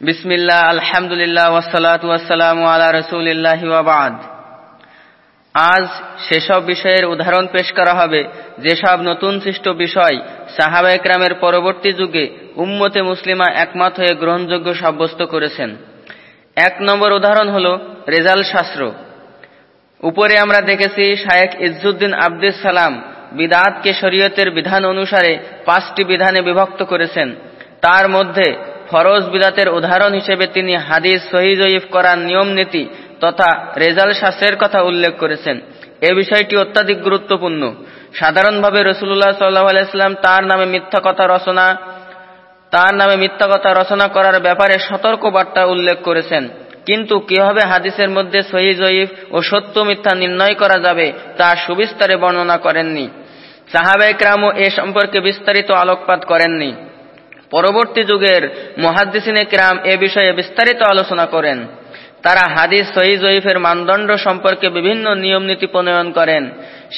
বিসমিল্লাহ, আলহামদুলিল্লাহ ওয়াসালাত ওয়াসালাম আলা রসুলিল্লাহ ওয়াবাদ আজ সেসব বিষয়ের উদাহরণ পেশ করা হবে। যেসব নতুন সৃষ্ট বিষয় সাহাবা একরামের পরবর্তী যুগে উম্মতে মুসলিমা একমত হয়ে গ্রহণযোগ্য সাব্যস্ত করেছেন। এক নম্বর উদাহরণ হল রেজাল শাস্ত্র। উপরে আমরা দেখেছি শায়েক ইজ্জুদ্দিন আব্দুল সালাম বিদাতকে শরীয়তের বিধান অনুসারে পাঁচটি বিধানে বিভক্ত করেছেন। তার মধ্যে ফরজ বিদাতের উদাহরণ হিসেবে তিনি হাদিস সহিজয়ীফ করার নিয়ম নীতি তথা রেজাল শাস্ত্রের কথা উল্লেখ করেছেন। এ বিষয়টি অত্যাধিক গুরুত্বপূর্ণ। সাধারণভাবে রসুল্লাহ সাল্লাহ আলাইস্লাম তার নামে মিথ্যা কথা রচনা, তার নামে মিথ্যা কথা রচনা করার ব্যাপারে সতর্ক বার্তা উল্লেখ করেছেন। কিন্তু কীভাবে হাদিসের মধ্যে সহি জয়ীফ ও সত্য মিথ্যা নির্ণয় করা যাবে তা সুবিস্তারে বর্ণনা করেননি। সাহাবাইকরামও এ সম্পর্কে বিস্তারিত আলোকপাত করেননি। পরবর্তী যুগের মহাদ্দিসিনে ক্রাম এ বিষয়ে বিস্তারিত আলোচনা করেন। তারা হাদিস সহি জয়ীফের মানদণ্ড সম্পর্কে বিভিন্ন নিয়ম নীতি প্রণয়ন করেন।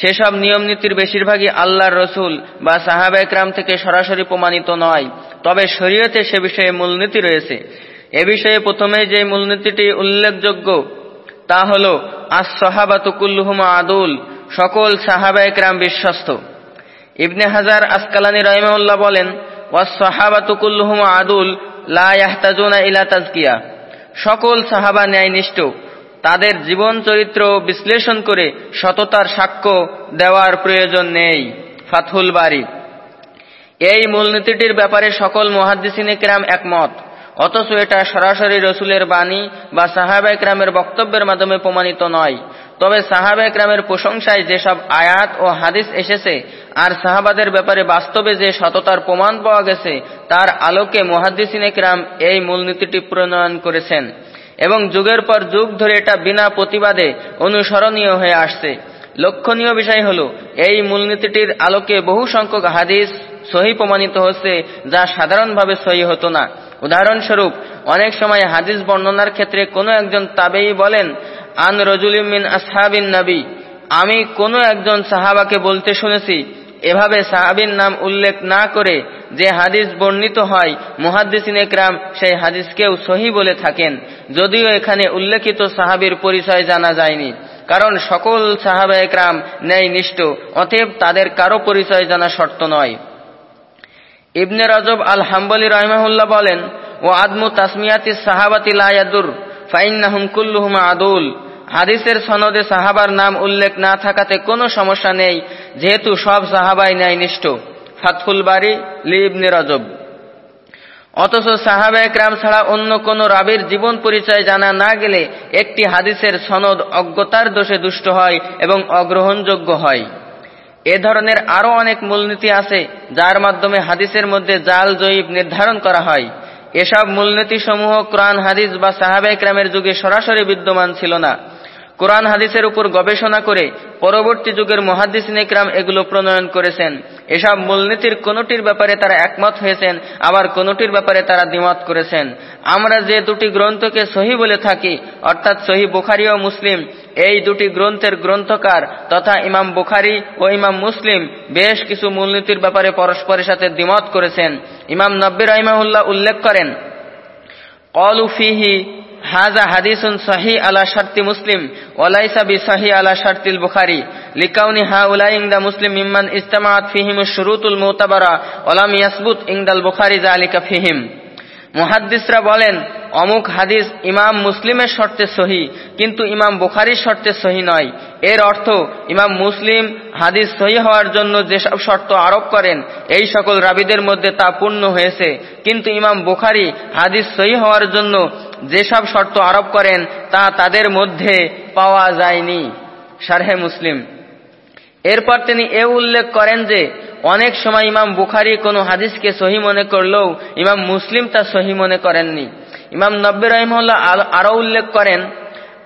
সেসব নিয়ম নীতির বেশিরভাগই আল্লাহর রসুল বা সাহাবা একরাম থেকে সরাসরি প্রমাণিত নয়, তবে শরীয়তে সে বিষয়ে মূলনীতি রয়েছে। এ বিষয়ে প্রথমে যে মূলনীতিটি উল্লেখযোগ্য, তা হল আস সাহাবাতুকুল্লুহুমা আদুল, সকল সাহাবা একরাম বিশ্বস্ত। ইবনে হাজার আসকালানি রহিমাউল্লাহ বলেন আদুল লা সকল সাহাবা ন্যায়নিষ্ঠ তাদের জীবন চরিত্র বিশ্লেষণ করে সততার সাক্ষ্য দেওয়ার প্রয়োজন নেই। ফাথুল বাড়ি এই মূলনীতিটির ব্যাপারে সকল মহাদ্দিসিনে কেরাম একমত। অথচ এটা সরাসরি রসুলের বাণী বা সাহাবা একরামের বক্তব্যের মাধ্যমে প্রমাণিত নয়। তবে সাহাবা একরামের প্রশংসায় যেসব আয়াত ও হাদিস এসেছে, আর সাহাবাদের ব্যাপারে বাস্তবে যে সততার প্রমাণ পাওয়া গেছে, তার আলোকে মহাদ্দিসিন একরাম এই মূলনীতিটি প্রণয়ন করেছেন। এবং যুগের পর যুগ ধরে এটা বিনা প্রতিবাদে অনুসরণীয় হয়ে আসছে। লক্ষণীয় বিষয় হল, এই মূলনীতিটির আলোকে বহু সংখ্যক হাদিস সহি প্রমাণিত হচ্ছে, যা সাধারণভাবে সহি হতো না। উদাহরণস্বরূপ, অনেক সময় হাদিস বর্ণনার ক্ষেত্রে কোনো একজন তাবেই বলেন আন রজুলিমিন আসহাবিন নবী। আমি কোনো একজন সাহাবাকে বলতে শুনেছি, এভাবে সাহাবির নাম উল্লেখ না করে যে হাদিস বর্ণিত হয়, মুহাদ্দিসিন একরাম সেই হাদিসকেও সহি বলে থাকেন। যদিও এখানে উল্লেখিত সাহাবির পরিচয় জানা যায়নি, কারণ সকল সাহাবা একরাম ন্যায় নিষ্ঠ অতএব তাদের কারও পরিচয় জানা শর্ত নয়। ইবনে রজব আল হাম্বলি রহমাহুল্লাহ বলেন ও আদমু তাসমিয়াতি সাহাবাতি লায়াদুর ফাইন্নাহুম কুল্লুহুম আদুল। হাদিসের সনদে সাহাবার নাম উল্লেখ না থাকাতে কোনো সমস্যা নেই, যেহেতু সব সাহাবাই ন্যায়নিষ্ঠ। ফাতফুল বাড়ি লি ইবনে রজব। অথচ সাহাবা একরাম ছাড়া অন্য কোন রাবির জীবন পরিচয় জানা না গেলে একটি হাদিসের সনদ অজ্ঞতার দোষে দুষ্ট হয় এবং অগ্রহণযোগ্য হয়। এ ধরনের আরও অনেক মূলনীতি আছে, যার মাধ্যমে হাদিসের মধ্যে জাল জয়ীব নির্ধারণ করা হয়। এসব মূলনীতি সমূহ কোরআন, হাদিস বা সাহাবে ক্রামের যুগে সরাসরি বিদ্যমান ছিল না। কোরআন, হাদিসের উপর গবেষণা করে পরবর্তী যুগের মহাদিস নেকরাম এগুলো প্রণয়ন করেছেন। এসব মূলনীতির কোনটির ব্যাপারে তারা একমত হয়েছেন, আবার কোনটির ব্যাপারে তারা দ্বিমত করেছেন। আমরা যে দুটি গ্রন্থকে সহি বলে থাকি, অর্থাৎ সহি বুখারি ও মুসলিম, এই দুটি গ্রন্থের গ্রন্থকার তথা ইমাম বুখারি ও ইমাম মুসলিম বেশ কিছু মূলনীতির ব্যাপারে পরস্পরের সাথে দ্বিমত করেছেন। ইমাম নব্বির রহিমাহুল্লাহ উল্লেখ করেন, কলু ফিহি হাজা হাদিসুন সাহি আলা শার্তি মুসলিম ওলাইসা বি সাহি আলা শার্তিল বুখারি লিকাউনি হা উলাই ইংদা মুসলিম ইম্মান ইস্তামাত ফিহিম শুরুতুল মুতাবারা ওলাম ইয়াসবুত ইংদাল বুখারি জালিকা ফিহিম। মুহাদ্দিসরা বলেন, অমুক হাদিস ইমাম মুসলিমের শর্তে সহি কিন্তু ইমাম বুখারির শর্তে সহি নয়। এর অর্থ, ইমাম মুসলিম হাদিস সহি হওয়ার জন্য যেসব শর্ত আরোপ করেন, এই সকল রাবিদের মধ্যে তা পূর্ণ হয়েছে। কিন্তু ইমাম বুখারি হাদিস সহি হওয়ার জন্য যেসব শর্ত আরোপ করেন, তা তাদের মধ্যে পাওয়া যায়নি। সারহে মুসলিম। এরপর তিনি এ উল্লেখ করেন যে, অনেক সময় ইমাম বুখারি কোনো হাদিসকে সহি মনে করলেও ইমাম মুসলিম তা সহি মনে করেননি। ইমাম নব্বী রহিমুল্লাহ আরও উল্লেখ করেন,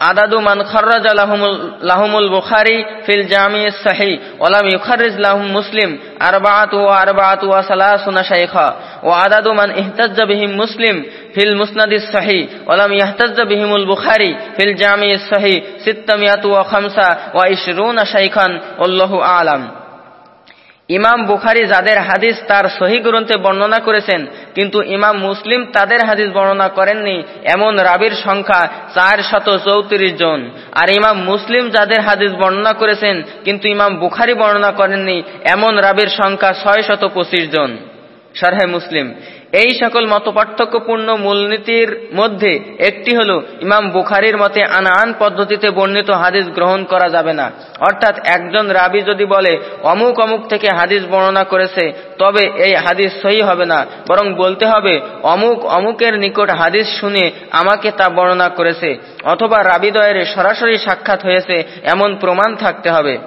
আদাদু মান খর্রাজ লাহমুল বুখারি ফিল জামি সাহি, ওলাম ইউখারিজ লাহুম মুসলিম আরবাত ওয়া আরবাআত ওয়া সালাসুনা শাইখা। ইহতাজ্জা বিহিম মুসলিম ফিল মুসনাদিস সাহি ওলাম ইহতাজ্জা বিহিমুল বুখারি ফিল জামি সাহি সিত্তামিয়াত ওয়া খামসা ওয়া ইশরুনা শাইখান, আল্লাহু আলাম। ইমাম বুখারি যাদের হাদিস তার সহি গ্রন্থে বর্ণনা করেছেন, কিন্তু ইমাম মুসলিম তাদের হাদিস বর্ণনা করেননি, এমন রাবির সংখ্যা চার শত চৌত্রিশ জন। আর ইমাম মুসলিম যাদের হাদিস বর্ণনা করেছেন, কিন্তু ইমাম বুখারি বর্ণনা করেননি, এমন রাবির সংখ্যা ছয় শত পঁচিশ জন। সারহে মুসলিম। এই সকল মতপার্থক্যপূর্ণ মূলনীতির মধ্যে একটি হল, ইমাম বুখারির মতে আনান পদ্ধতিতে বর্ণিত হাদিস গ্রহণ করা যাবে না। অর্থাৎ একজন রাবি যদি বলে, অমুক অমুক থেকে হাদিস বর্ণনা করেছে, তবে এই হাদিস সহি হবে না। বরং বলতে হবে, অমুক অমুকের নিকট হাদিস শুনে আমাকে তা বর্ণনা করেছে। অথবা রাবিদয়ের সরাসরি সাক্ষাৎ হয়েছে, এমন প্রমাণ থাকতে হবে।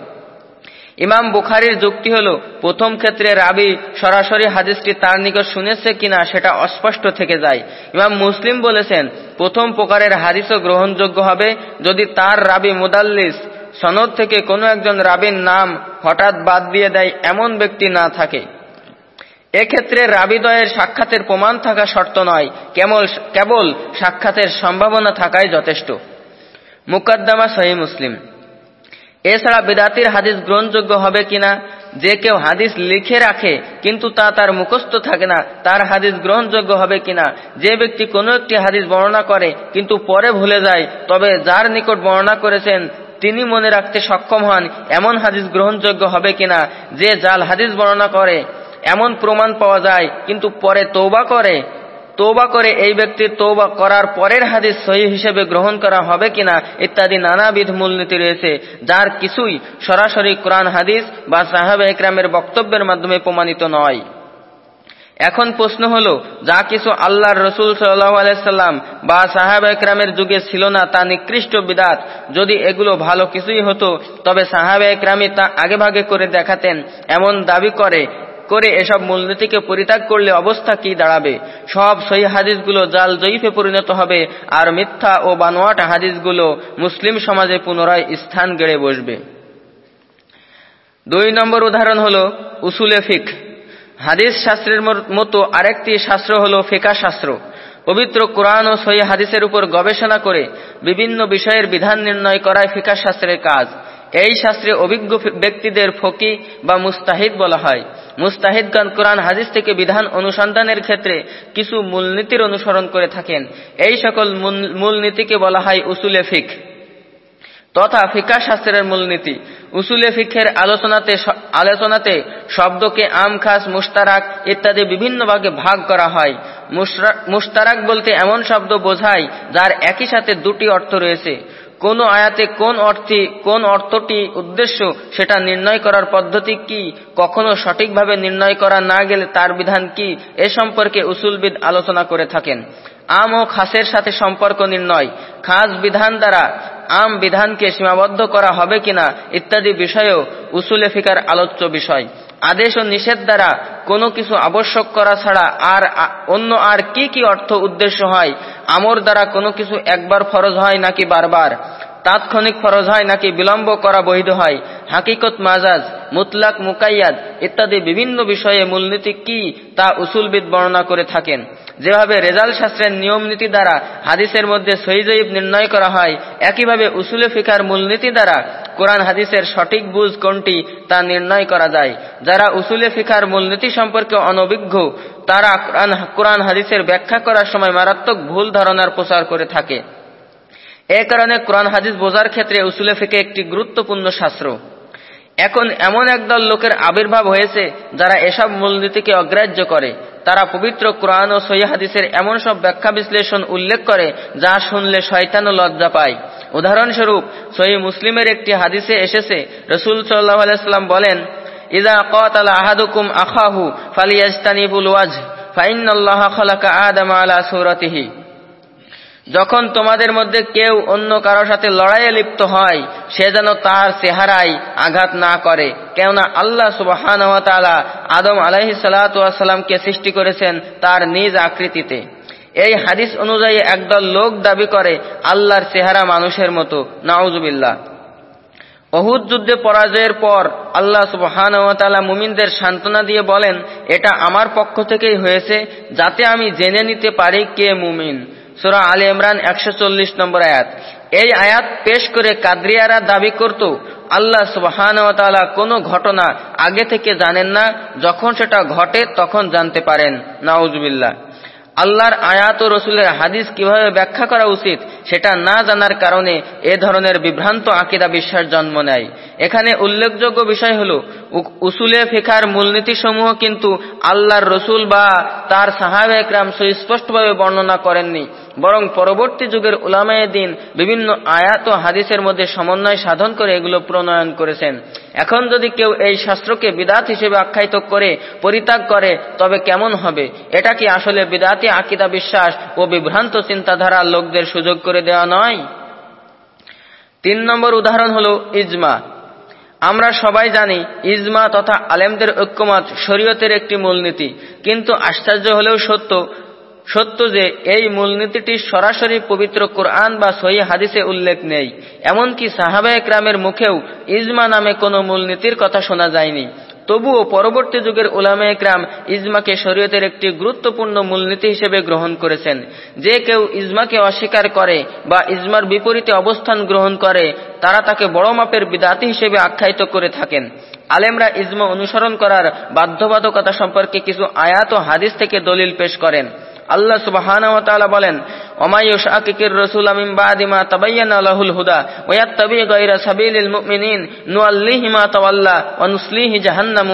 ইমাম বুখারির যুক্তি হল, প্রথম ক্ষেত্রে রাবি সরাসরি হাদিসটি তার নিকট শুনেছে কিনা সেটা অস্পষ্ট থেকে যায়। ইমাম মুসলিম বলেছেন, প্রথম প্রকারের হাদিসও গ্রহণযোগ্য হবে যদি তার রাবি মুদাল্লিস সনদ থেকে কোনো একজন রাবির নাম হঠাৎ বাদ দিয়ে দেয় এমন ব্যক্তি না থাকে। এক্ষেত্রে রাবিদয়ের সাক্ষাতের প্রমাণ থাকা শর্ত নয় কেবল কেবল সাক্ষাতের সম্ভাবনা থাকাই যথেষ্ট। মুকদ্দমা সহি মুসলিম। এছাড়া বেদাতির হাদিস গ্রহণযোগ্য হবে কিনা? যে কেউ হাদিস লিখে রাখে, কিন্তু তা তার মুখস্থ থাকে না, তার হাদিস গ্রহণযোগ্য হবে কিনা? যে ব্যক্তি কোনো একটি হাদিস বর্ণনা করে, কিন্তু পরে ভুলে যায়, তবে যার নিকট বর্ণনা করেছেন, তিনি মনে রাখতে সক্ষম হন, এমন হাদিস গ্রহণযোগ্য হবে কিনা? যে জাল হাদিস বর্ণনা করে, এমন প্রমাণ পাওয়া যায়, কিন্তু পরে তৌবা করে তোবা করে এই ব্যক্তির তোবা করার পরের হাদিস সহি হিসেবে গ্রহণ করা হবে কিনা ইত্যাদি নানাবিধ মূলনীতি রয়েছে, যার কিছুই সরাসরি কোরআন, হাদিস বা সাহাবে একরামের বক্তব্যের মাধ্যমে প্রমাণিত নয়। এখন প্রশ্ন হল, যা কিছু আল্লাহর রসুল সাল্লাহ আলাইসাল্লাম বা সাহাব একরামের যুগে ছিল না, তা নিকৃষ্ট বিদাত। যদি এগুলো ভালো কিছুই হতো, তবে সাহাবে একরামি তা আগে ভাগে করে দেখাতেন, এমন দাবি করে করে এসব মূলনীতিকে পরিত্যাগ করলে অবস্থা কি দাঁড়াবে? সব সহি হাদিসগুলো জাল জয়ীফে পরিণত হবে আর মিথ্যা ও বানোয়াট হাদিসগুলো মুসলিম সমাজে পুনরায় স্থান গেড়ে বসবে। দুই নম্বর উদাহরণ হল উসুলে ফিক। হাদিস শাস্ত্রের মতো আরেকটি শাস্ত্র হল ফেকা শাস্ত্র। পবিত্র কোরআন ও সহি হাদিসের উপর গবেষণা করে বিভিন্ন বিষয়ের বিধান নির্ণয় করায় ফিকা শাস্ত্রের কাজ। এই শাস্ত্রে অভিজ্ঞ ব্যক্তিদের ফকি বা মুস্তাহিদ বলা হয়। মুস্তাহিদগান কোরআন, হাদিস থেকে বিধান অনুসন্ধানের ক্ষেত্রে কিছু মূলনীতির অনুসরণ করে থাকেন। এই সকল মূলনীতিকে বলা হয় উসুলে ফিক। তথা ফিকা শাস্ত্রের মূলনীতি। উসুলে ফিকের আলোচনাতে আলোচনাতে শব্দকে আম, খাস মুস্তারাক ইত্যাদি বিভিন্ন ভাগে ভাগ করা হয়। মুস্তারাক বলতে এমন শব্দ বোঝায় যার একই সাথে দুটি অর্থ রয়েছে। কোন আয়াতে কোন অর্থে কোন অর্থটি উদ্দেশ্য সেটা নির্ণয় করার পদ্ধতি কি? কখনো সঠিকভাবে নির্ণয় করা না গেলে তার বিধান কি? এ সম্পর্কে উসুলবিদ আলোচনা করে থাকেন। আম ও খাসের সাথে সম্পর্ক নির্ণয়। খাস বিধান দ্বারা আম বিধানকে সীমাবদ্ধ করা হবে কিনা ইত্যাদি বিষয়েও উসুলে ফিকার আলোচ্য বিষয়। আদেশ ও নিষেধ দ্বারা কোনো কিছু আবশ্যক করা ছাড়া আর অন্য আর কি কি অর্থ উদ্দেশ্য হয়? আমর দ্বারা কোনো কিছু একবার ফরজ হয় নাকি বারবার? তাৎক্ষণিক ফরজ হয় নাকি বিলম্ব করা বৈধ হয়? হাকিকত মাজাজ, মুতলাক মুকাইয়াদ ইত্যাদি বিভিন্ন বিষয়ে মূলনীতি কি তা উসুলবিদ বর্ণনা করে থাকেন। যেভাবে রেজাল শাস্ত্রের নিয়ম নীতি দ্বারা হাদিসের মধ্যে সহিজয়ীব নির্ণয় করা হয়, একইভাবে উসুলে ফিকার মূলনীতি দ্বারা কোরআন হাদিসের সঠিক বুঝ কোনটি তা নির্ণয় করা যায়। যারা উসুলে ফিকার মূলনীতি সম্পর্কে অনভিজ্ঞ, তারা কোরআন হাদিসের ব্যাখ্যা করার সময় মারাত্মক ভুল ধারণার প্রচার করে থাকে। এ কারণে কোরআন হাদিস বোঝার ক্ষেত্রে উসুলে ফিকে একটি গুরুত্বপূর্ণ শাস্ত্র। এখন এমন একদল লোকের আবির্ভাব হয়েছে যারা এসব মূলনীতিকে অগ্রাহ্য করে। তারা পবিত্র কোরআন ও সহি হাদিসের এমন সব ব্যাখ্যা বিশ্লেষণ উল্লেখ করে যা শুনলে শয়তান ও লজ্জা পায়। উদাহরণস্বরূপ, সহি মুসলিমের একটি হাদিসে এসেছে, রসুল সাল্লাহ আলাইস্লাম বলেন ইদা কতাল আহাদুকুম আখাহু ফালিয়াজতানিবুল ওয়াজ ফাইন্নাল্লাহ খালাকা আদম আলা সুরাতিহি। যখন তোমাদের মধ্যে কেউ অন্য কারোর সাথে লড়াইয়ে লিপ্ত হয়, সে যেন তার চেহারায় আঘাত না করে। কেননা আল্লাহ সুবাহান আদম আলাহি সাল্লাতামকে সৃষ্টি করেছেন তার নিজ আকৃতিতে। এই হাদিস অনুযায়ী একদল লোক দাবি করে, আল্লাহর চেহারা মানুষের মতো। নাউজুবিল্লাহ। অহুদ যুদ্ধে পরাজয়ের পর আল্লাহ সুবহান মুমিনদের সান্ত্বনা দিয়ে বলেন, এটা আমার পক্ষ থেকেই হয়েছে, যাতে আমি জেনে নিতে পারি কে মুমিন। সুরা আলী ইমরান একশো চল্লিশ নম্বর আয়াত। এই আয়াত পেশ করে কাদ্রিয়ারা দাবি করত, আল্লাহ সুবহান কোনো ঘটনা আগে থেকে জানেন না, যখন সেটা ঘটে তখন জানতে পারেন। নাউজবিল্লা আল্লাহর আয়াত ও রসুলের হাদিস কীভাবে ব্যাখ্যা করা উচিত, সেটা না জানার কারণে এ ধরনের বিভ্রান্ত আকিদা বিশ্বাস জন্ম নেয়। এখানে উল্লেখযোগ্য বিষয় হল উসুলে ফেখার মূলনীতি সমূহ কিন্তু আল্লাহর রসুল বা তার সাহাবে একরাম সুস্পষ্টভাবে বর্ণনা করেননি। বরং পরবর্তী যুগের উলামায় দিন বিভিন্ন আয়াত ও হাদিসের মধ্যে সমন্বয় সাধন করে এগুলো প্রণয়ন করেছেন। এখন যদি কেউ এই শাস্ত্রকে বিদাত হিসেবে আখ্যায়িত করে, পরিত্যাগ করে, তবে কেমন হবে? এটা কি আসলে বিদাতি আকিদা বিশ্বাস ও বিভ্রান্ত চিন্তাধারা লোকদের সুযোগ করে দেওয়া নয়? তিন নম্বর উদাহরণ হল ইজমা। আমরা সবাই জানি ইজমা তথা আলেমদের ঐক্যমত শরীয়তের একটি মূলনীতি। কিন্তু আশ্চর্য হলেও সত্য সত্য যে এই মূলনীতিটি সরাসরি পবিত্র কোরআন বা সহি হাদিসে উল্লেখ নেই। এমনকি সাহাবা একরামের মুখেও ইজমা নামে কোনো মূলনীতির কথা শোনা যায়নি। তবুও পরবর্তী যুগের ওলামে একরাম ইজমাকে শরীয়তের একটি গুরুত্বপূর্ণ মূলনীতি হিসেবে গ্রহণ করেছেন। যে কেউ ইজমাকে অস্বীকার করে বা ইজমার বিপরীতে অবস্থান গ্রহণ করে, তারা তাকে বড় মাপের বিদাতি হিসেবে আখ্যায়িত করে থাকেন। আলেমরা ইজমা অনুসরণ করার বাধ্যবাধকতা সম্পর্কে কিছু আয়াত ও হাদিস থেকে দলিল পেশ করেন। আল্লাহ সুবহান বলেন রসুল লাহুল হুদা সাবিলিল মুমিনিন জাহান্নাম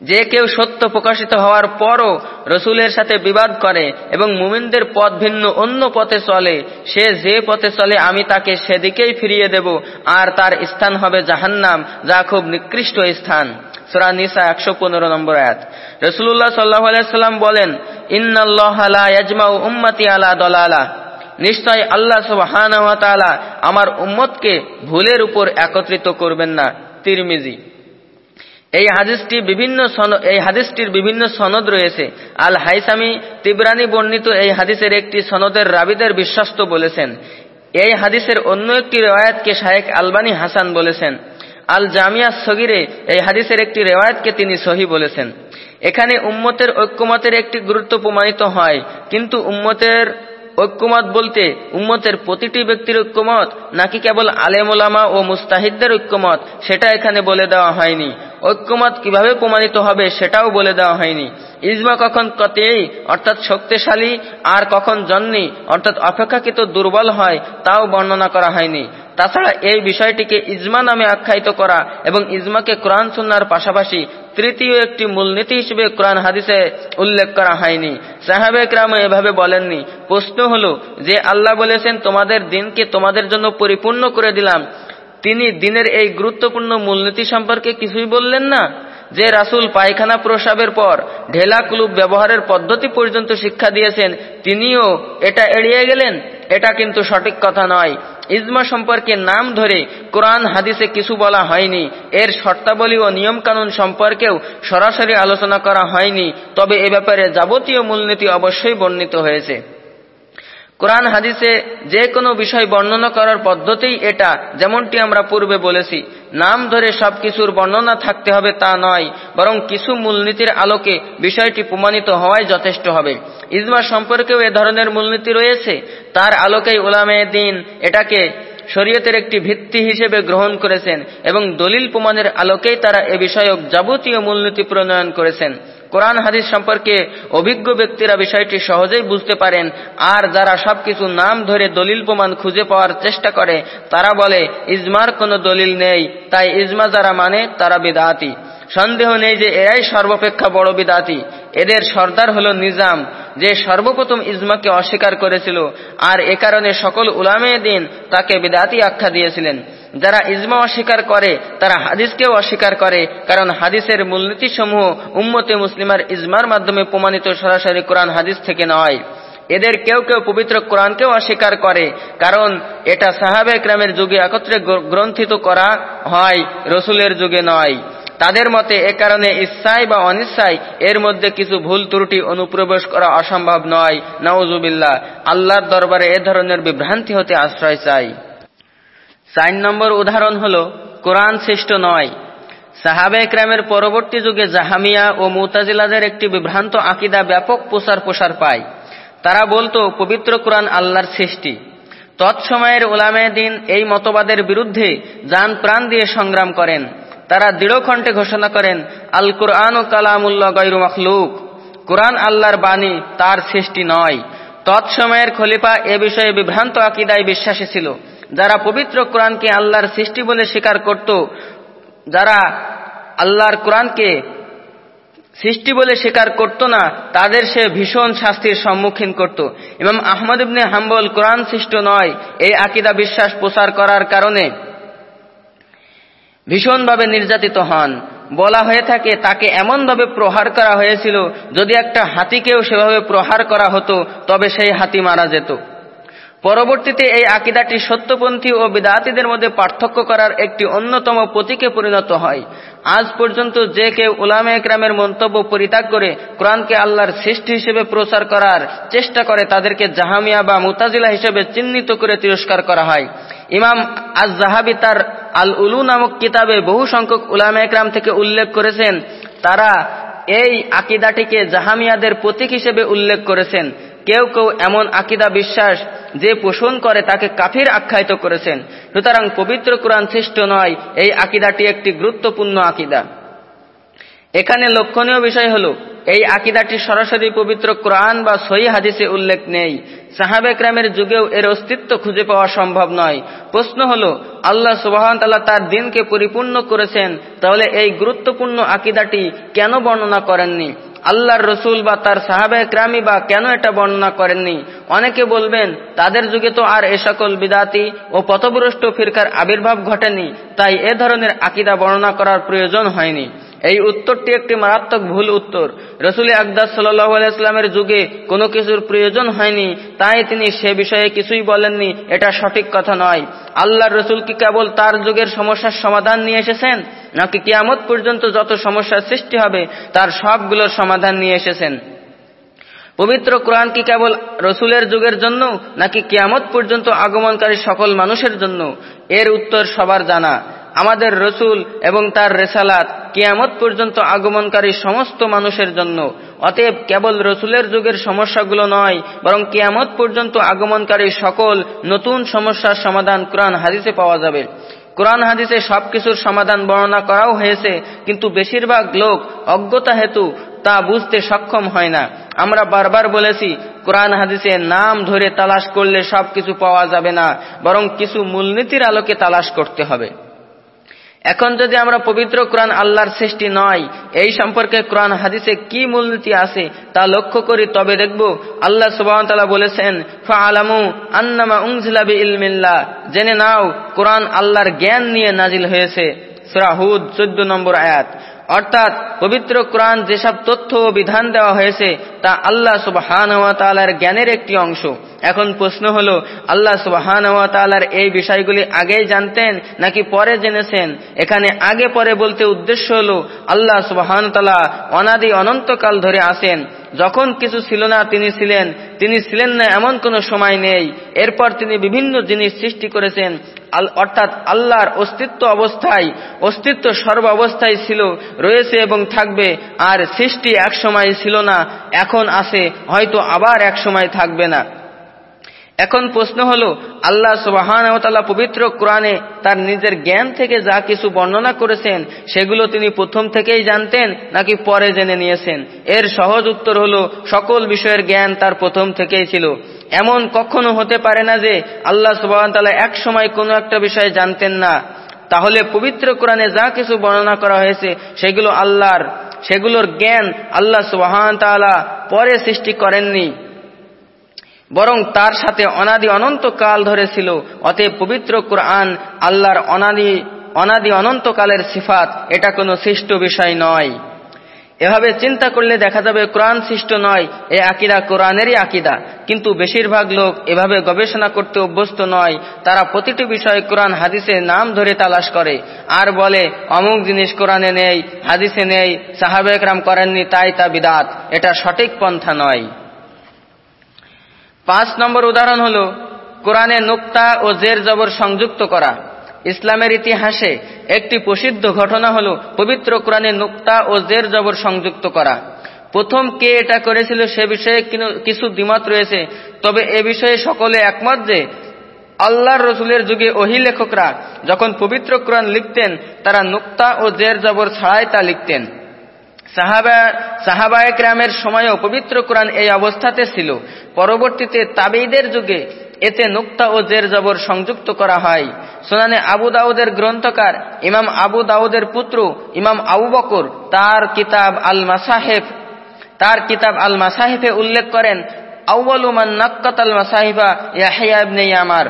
যে কেউ সত্য প্রকাশিত হওয়ার পরও রসুলের সাথে বিবাদ করে এবং মুমিনদের পথ ভিন্ন অন্য পথে চলে, সে যে পথে চলে আমি তাকে সেদিকেই ফিরিয়ে দেব, আর তার স্থান হবে জাহান্নাম, যা খুব নিকৃষ্ট স্থান। সুরা নিসা একশো পনেরো নম্বর আয়াত। রসুল্লাহ সাল্লাহ আলাইসাল্লাম বলেন, ইন্নাল্লাহ উম্মতি আলা দলালা। নিশ্চয় আল্লাহ সুবহান আমার উম্মতকে ভুলের উপর একত্রিত করবেন না। তিরমিজি। এই হাদিসটি বিভিন্ন এই হাদিসটির বিভিন্ন সনদ রয়েছে। আল হাইসামি তিবরানি বর্ণিত এই হাদিসের একটি সনদের রাবিদের বিশ্বস্ত বলেছেন। এই হাদিসের অন্য একটি রয়াতকে শায়েক আলবানী হাসান বলেছেন। আল জামিয়া সগিরে এই হাদিসের একটি রেওয়ায়তকে তিনি সহি বলেছেন। এখানে উম্মতের ঐক্যমতের একটি গুরুত্ব প্রমাণিত হয়, কিন্তু উম্মতের ঐক্যমত বলতে উম্মতের প্রতিটি ব্যক্তির ঐক্যমত নাকি কেবল আলেমুলামা ও মুস্তাহিদদের ঐক্যমত, সেটা এখানে বলে দেওয়া হয়নি। ঐক্যমত কীভাবে প্রমাণিত হবে সেটাও বলে দেওয়া হয়নি। ইজমা কখন কতেই, অর্থাৎ শক্তিশালী, আর কখন জন্নি অর্থাৎ অপেক্ষাকৃত দুর্বল হয়, তাও বর্ণনা করা হয়নি। তাছাড়া এই বিষয়টিকে ইজমা নামে আখ্যায়িত করা এবং ইজমাকে কোরআন সুন্নার পাশাপাশি তৃতীয় একটি মূলনীতি হিসেবে কোরআন হাদিসে উল্লেখ করা হয়নি। সাহাবে ক্রাম এভাবে বলেননি। প্রশ্ন হল, যে আল্লাহ বলেছেন, তোমাদের দিনকে তোমাদের জন্য পরিপূর্ণ করে দিলাম। তিনি দিনের এই গুরুত্বপূর্ণ মূলনীতি সম্পর্কে কিছুই বললেন না? যে রাসুল পায়খানা প্রসাবের পর ঢেলা কুলুপ ব্যবহারের পদ্ধতি পর্যন্ত শিক্ষা দিয়েছেন, তিনিও এটা এড়িয়ে গেলেন, এটা কিন্তু সঠিক কথা নয়। ইজমা সম্পর্কে নাম ধরে কোরআন, হাদিসে কিছু বলা হয়নি। এর শর্তাবলী ও নিয়মকানুন সম্পর্কেও সরাসরি আলোচনা করা হয়নি। তবে এ ব্যাপারে যাবতীয় মূলনীতি অবশ্যই বর্ণিত হয়েছে। কোরআন হাদিসে যে কোনো বিষয় বর্ণনা করার পদ্ধতিই এটা, যেমনটি আমরা পূর্বে বলেছি। নাম ধরে সব কিছুর বর্ণনা থাকতে হবে তা নয়, বরং কিছু মূলনীতির আলোকে বিষয়টি প্রমাণিত হওয়াই যথেষ্ট হবে। ইজমা সম্পর্কেও এ ধরনের মূলনীতি রয়েছে। তার আলোকেই ওলামে দিন এটাকে শরীয়তের একটি ভিত্তি হিসেবে গ্রহণ করেছেন এবং দলিল প্রমাণের আলোকেই তারা এ বিষয়ক যাবতীয় মূলনীতি প্রণয়ন করেছেন। কোরআন হাদিস সম্পর্কে অভিজ্ঞ ব্যক্তিরা বিষয়টি সহজেই বুঝতে পারেন। আর যারা সবকিছু নাম ধরে দলিল প্রমাণ খুঁজে পাওয়ার চেষ্টা করে, তারা বলে, ইজমার কোনো দলিল নেই। তাই ইজমা যারা মানে তারা বিদাতি। সন্দেহ নেই যে এরাই সর্বাপেক্ষা বড় বিদাতি। এদের সর্দার হল নিজাম, যে সর্বপ্রথম ইজমাকে অস্বীকার করেছিল। আর এ কারণে সকল উলামে দিন তাকে বিদাতি আখ্যা দিয়েছিলেন। যারা ইজমা অস্বীকার করে, তারা হাদিসকেও অস্বীকার করে, কারণ হাদিসের মূলনীতি সমূহ উম্মতে মুসলিমার ইজমার মাধ্যমে প্রমাণিত সরাসরি কোরআন হাদিস থেকে নয়। এদের কেউ কেউ পবিত্র কোরআনকেও অস্বীকার করে, কারণ এটা সাহাবে গ্রামের যুগে একত্রে গ্রন্থিত করা হয়, রসুলের যুগে নয়। তাদের মতে এ কারণে ইচ্ছাই বা অনিচ্ছাই এর মধ্যে কিছু ভুল ত্রুটি অনুপ্রবেশ করা অসম্ভব নয়। নওজুবিল্লা আল্লাহর দরবারে এ ধরনের বিভ্রান্তি হতে আশ্রয় চাই। চার নম্বর উদাহরণ হল, কোরআন সৃষ্ট নয়। সাহাবে ক্রামের পরবর্তী যুগে জাহামিয়া ও মুতাজিলাদের একটি বিভ্রান্ত আকিদা ব্যাপক প্রসার প্রসার পায়। তারা বলতো, পবিত্র কোরআন আল্লাহর সৃষ্টি। তৎসময়ের ওলামে দিন এই মতবাদের বিরুদ্ধে যান প্রাণ দিয়ে সংগ্রাম করেন। তারা দৃঢ় দৃঢ়কণ্ঠে ঘোষণা করেন, আল কোরআন ও কালামুল্লাহ গৈরু কোরআন আল্লাহর বাণী তার সৃষ্টি নয়। তৎসময়ের খলিফা এ বিষয়ে বিভ্রান্ত আকিদায় বিশ্বাসী ছিল। যারা পবিত্র কোরআনকে আল্লাহর সৃষ্টি বলে স্বীকার করত, যারা আল্লাহর কোরআনকে সৃষ্টি বলে স্বীকার করত না, তাদের সে ভীষণ শাস্তির সম্মুখীন করত। ইমাম আহমদ ইবনে হাম্বল কোরআন সৃষ্ট নয়, এই আকিদা বিশ্বাস প্রচার করার কারণে ভীষণভাবে নির্যাতিত হন। বলা হয়ে থাকে, তাকে এমনভাবে প্রহার করা হয়েছিল, যদি একটা হাতিকেও সেভাবে প্রহার করা হতো, তবে সেই হাতি মারা যেত। পরবর্তীতে এই আকিদাটি সত্যপন্থী ও বিদাতিদের মধ্যে পার্থক্য করার একটি অন্যতম প্রতীকে পরিণত হয়। আজ পর্যন্ত যে কেউ উলামে একরামের মন্তব্য পরিত্যাগ করে কোরআনকে আল্লাহর সৃষ্টি হিসেবে প্রচার করার চেষ্টা করে তাদেরকে জাহামিয়া বা মুতাজিলা হিসেবে চিহ্নিত করে তিরস্কার করা হয়। ইমাম আজ জাহাবি তার আল উলু নামক কিতাবে বহু সংখ্যক উলামে একরাম থেকে উল্লেখ করেছেন। তারা এই আকিদাটিকে জাহামিয়াদের প্রতীক হিসেবে উল্লেখ করেছেন। কেউ কেউ এমন আকিদা বিশ্বাস যে পোষণ করে তাকে কাফির আখ্যায়িত করেছেন। সুতরাং পবিত্র কোরআন সৃষ্ট নয়, এই আকিদাটি একটি গুরুত্বপূর্ণ আকিদা। এখানে লক্ষণীয় বিষয় হল, এই আকিদাটি সরাসরি পবিত্র কোরআন বা সই হাদিসে উল্লেখ নেই। সাহাবেকরামের যুগেও এর অস্তিত্ব খুঁজে পাওয়া সম্ভব নয়। প্রশ্ন হল, আল্লাহ সুবাহন তাল্লাহ তার দিনকে পরিপূর্ণ করেছেন, তাহলে এই গুরুত্বপূর্ণ আকিদাটি কেন বর্ণনা করেননি? আল্লাহর রসুল বা তার সাহাবে ক্রামি বা কেন এটা বর্ণনা করেননি? অনেকে বলবেন, তাদের যুগে তো আর এ সকল বিদাতি ও পথভ্রষ্ট ফিরকার আবির্ভাব ঘটেনি, তাই এ ধরনের আকিদা বর্ণনা করার প্রয়োজন হয়নি। এই উত্তরটি একটি মারাত্মক ভুল উত্তর। রসুল আকদাস সাল্লাহ আলাইস্লামের যুগে কোনো কিছুর প্রয়োজন হয়নি, তাই তিনি সে বিষয়ে কিছুই বলেননি, এটা সঠিক কথা নয়। আল্লাহর রসুল কি কেবল তার যুগের সমস্যার সমাধান নিয়ে এসেছেন, নাকি কিয়ামত পর্যন্ত যত সমস্যার সৃষ্টি হবে, তার সবগুলোর সমাধান নিয়ে এসেছেন? পবিত্র কোরআন কি কেবল রসুলের যুগের জন্য, নাকি কিয়ামত পর্যন্ত আগমনকারী সকল মানুষের জন্য? এর উত্তর সবার জানা। আমাদের রসুল এবং তার রেসালাত কিয়ামত পর্যন্ত আগমনকারী সমস্ত মানুষের জন্য। অতএব কেবল রসুলের যুগের সমস্যাগুলো নয়, বরং কিয়ামত পর্যন্ত আগমনকারী সকল নতুন সমস্যার সমাধান কোরআন হাদিসে পাওয়া যাবে। কোরআন হাদিসে সবকিছুর সমাধান বর্ণনা করাও হয়েছে, কিন্তু বেশিরভাগ লোক অজ্ঞতা হেতু তা বুঝতে সক্ষম হয় না। আমরা বারবার বলেছি, কোরআন হাদিসে নাম ধরে তালাশ করলে সবকিছু পাওয়া যাবে না, বরং কিছু মূলনীতির আলোকে তালাশ করতে হবে। এখন যদি আমরা পবিত্র কোরআন আল্লাহর সৃষ্টি নয়, এই সম্পর্কে কোরআন হাদিসে কি মূলনীতি আছে তা লক্ষ্য করি তবে দেখব। আল্লাহ সুবাহতালা বলেছেন ফা আলামু আন্নামা উংজিলাবি ইলমিল্লা জেনে নাও, কোরআন আল্লাহর জ্ঞান নিয়ে নাজিল হয়েছে। সুরাহুদ চোদ্দ নম্বর আয়াত। অর্থাৎ পবিত্র কোরআন যেসব তথ্য ও বিধান দেওয়া হয়েছে, তা আল্লাহ সুবাহান জ্ঞানের একটি অংশ। এখন প্রশ্ন হল, আল্লাহ সুবাহান এই বিষয়গুলি আগেই জানতেন নাকি পরে জেনেছেন? এখানে আগে পরে বলতে উদ্দেশ্য হল, আল্লাহ সুবাহান তালা অনাদি অনন্তকাল ধরে আসেন যখন কিছু ছিল না, তিনি ছিলেন। তিনি ছিলেন না, এমন কোনো সময় নেই। এরপর তিনি বিভিন্ন জিনিস সৃষ্টি করেছেন। অর্থাৎ আল্লাহর অস্তিত্ব অবস্থায়, অস্তিত্ব সর্ব অবস্থায় ছিল, রয়েছে এবং থাকবে। আর সৃষ্টি এক সময় ছিল না, এখন আছে, হয়তো আবার এক সময় থাকবে না। এখন প্রশ্ন হল, আল্লাহ সুবাহান পবিত্র কোরআনে তার নিজের জ্ঞান থেকে যা কিছু বর্ণনা করেছেন, সেগুলো তিনি প্রথম থেকেই জানতেন নাকি পরে জেনে নিয়েছেন? এর সহজ উত্তর হল, সকল বিষয়ের জ্ঞান তার প্রথম থেকেই ছিল। এমন কখনো হতে পারে না যে আল্লাহ সুবাহন তালা এক সময় কোনো একটা বিষয় জানতেন না। তাহলে পবিত্র কোরআনে যা কিছু বর্ণনা করা হয়েছে, সেগুলো আল্লাহর, সেগুলোর জ্ঞান আল্লাহ সুবাহান তালা পরে সৃষ্টি করেননি। বরং তার সাথে অনাদি অনন্ত কাল ধরে ছিল অতএব পবিত্র কোরআন আল্লাহর অনাদি অনাদি অনন্তকালের সিফাত, এটা কোনো সৃষ্ট বিষয় নয়। এভাবে চিন্তা করলে দেখা যাবে কোরআন সৃষ্ট নয়, এ আকিদা কোরআনেরই আকিদা। কিন্তু বেশিরভাগ লোক এভাবে গবেষণা করতে অভ্যস্ত নয়, তারা প্রতিটি বিষয়ে কোরআন হাদিসে নাম ধরে তালাশ করে। আর বলে, অমুক জিনিস কোরআনে নেই, হাদিসে নেই সাহাবেকরাম করেননি, তাই তা বিদাত। এটা সঠিক পন্থা নয়। পাঁচ নম্বর উদাহরণ হল কোরআনে নুক্তা ও জের জবর সংযুক্ত করা। ইসলামের ইতিহাসে একটি প্রসিদ্ধ ঘটনা হল পবিত্র কোরআনে নুক্তা ও জের জবর সংযুক্ত করা। প্রথম কে এটা করেছিল সে বিষয়ে কিছু দ্বিমত রয়েছে। তবে এ বিষয়ে সকলে একমত যে আল্লাহর রসুলের যুগে ওহি লেখকরা যখন পবিত্র কোরআন লিখতেন, তারা নুক্তা ও জের জবর ছাড়াই তা লিখতেন। রামের সময়ও পবিত্র কোরআন এই অবস্থাতে ছিল। পরবর্তীতে তাবেইদের যুগে এতে নুক্তা ও জের জবর সংযুক্ত করা হয়। সোনানে আবু দাউদের গ্রন্থকার ইমাম আবু দাউদের পুত্র ইমাম আবু বকর তার কিতাব আল মাসাহেফ তার কিতাব আল মাসাহিফে উল্লেখ করেন আউ্বালুমান নাক্কাত আল মাসাহিফা ইয়াহিয়া ইবনে ইয়ামার।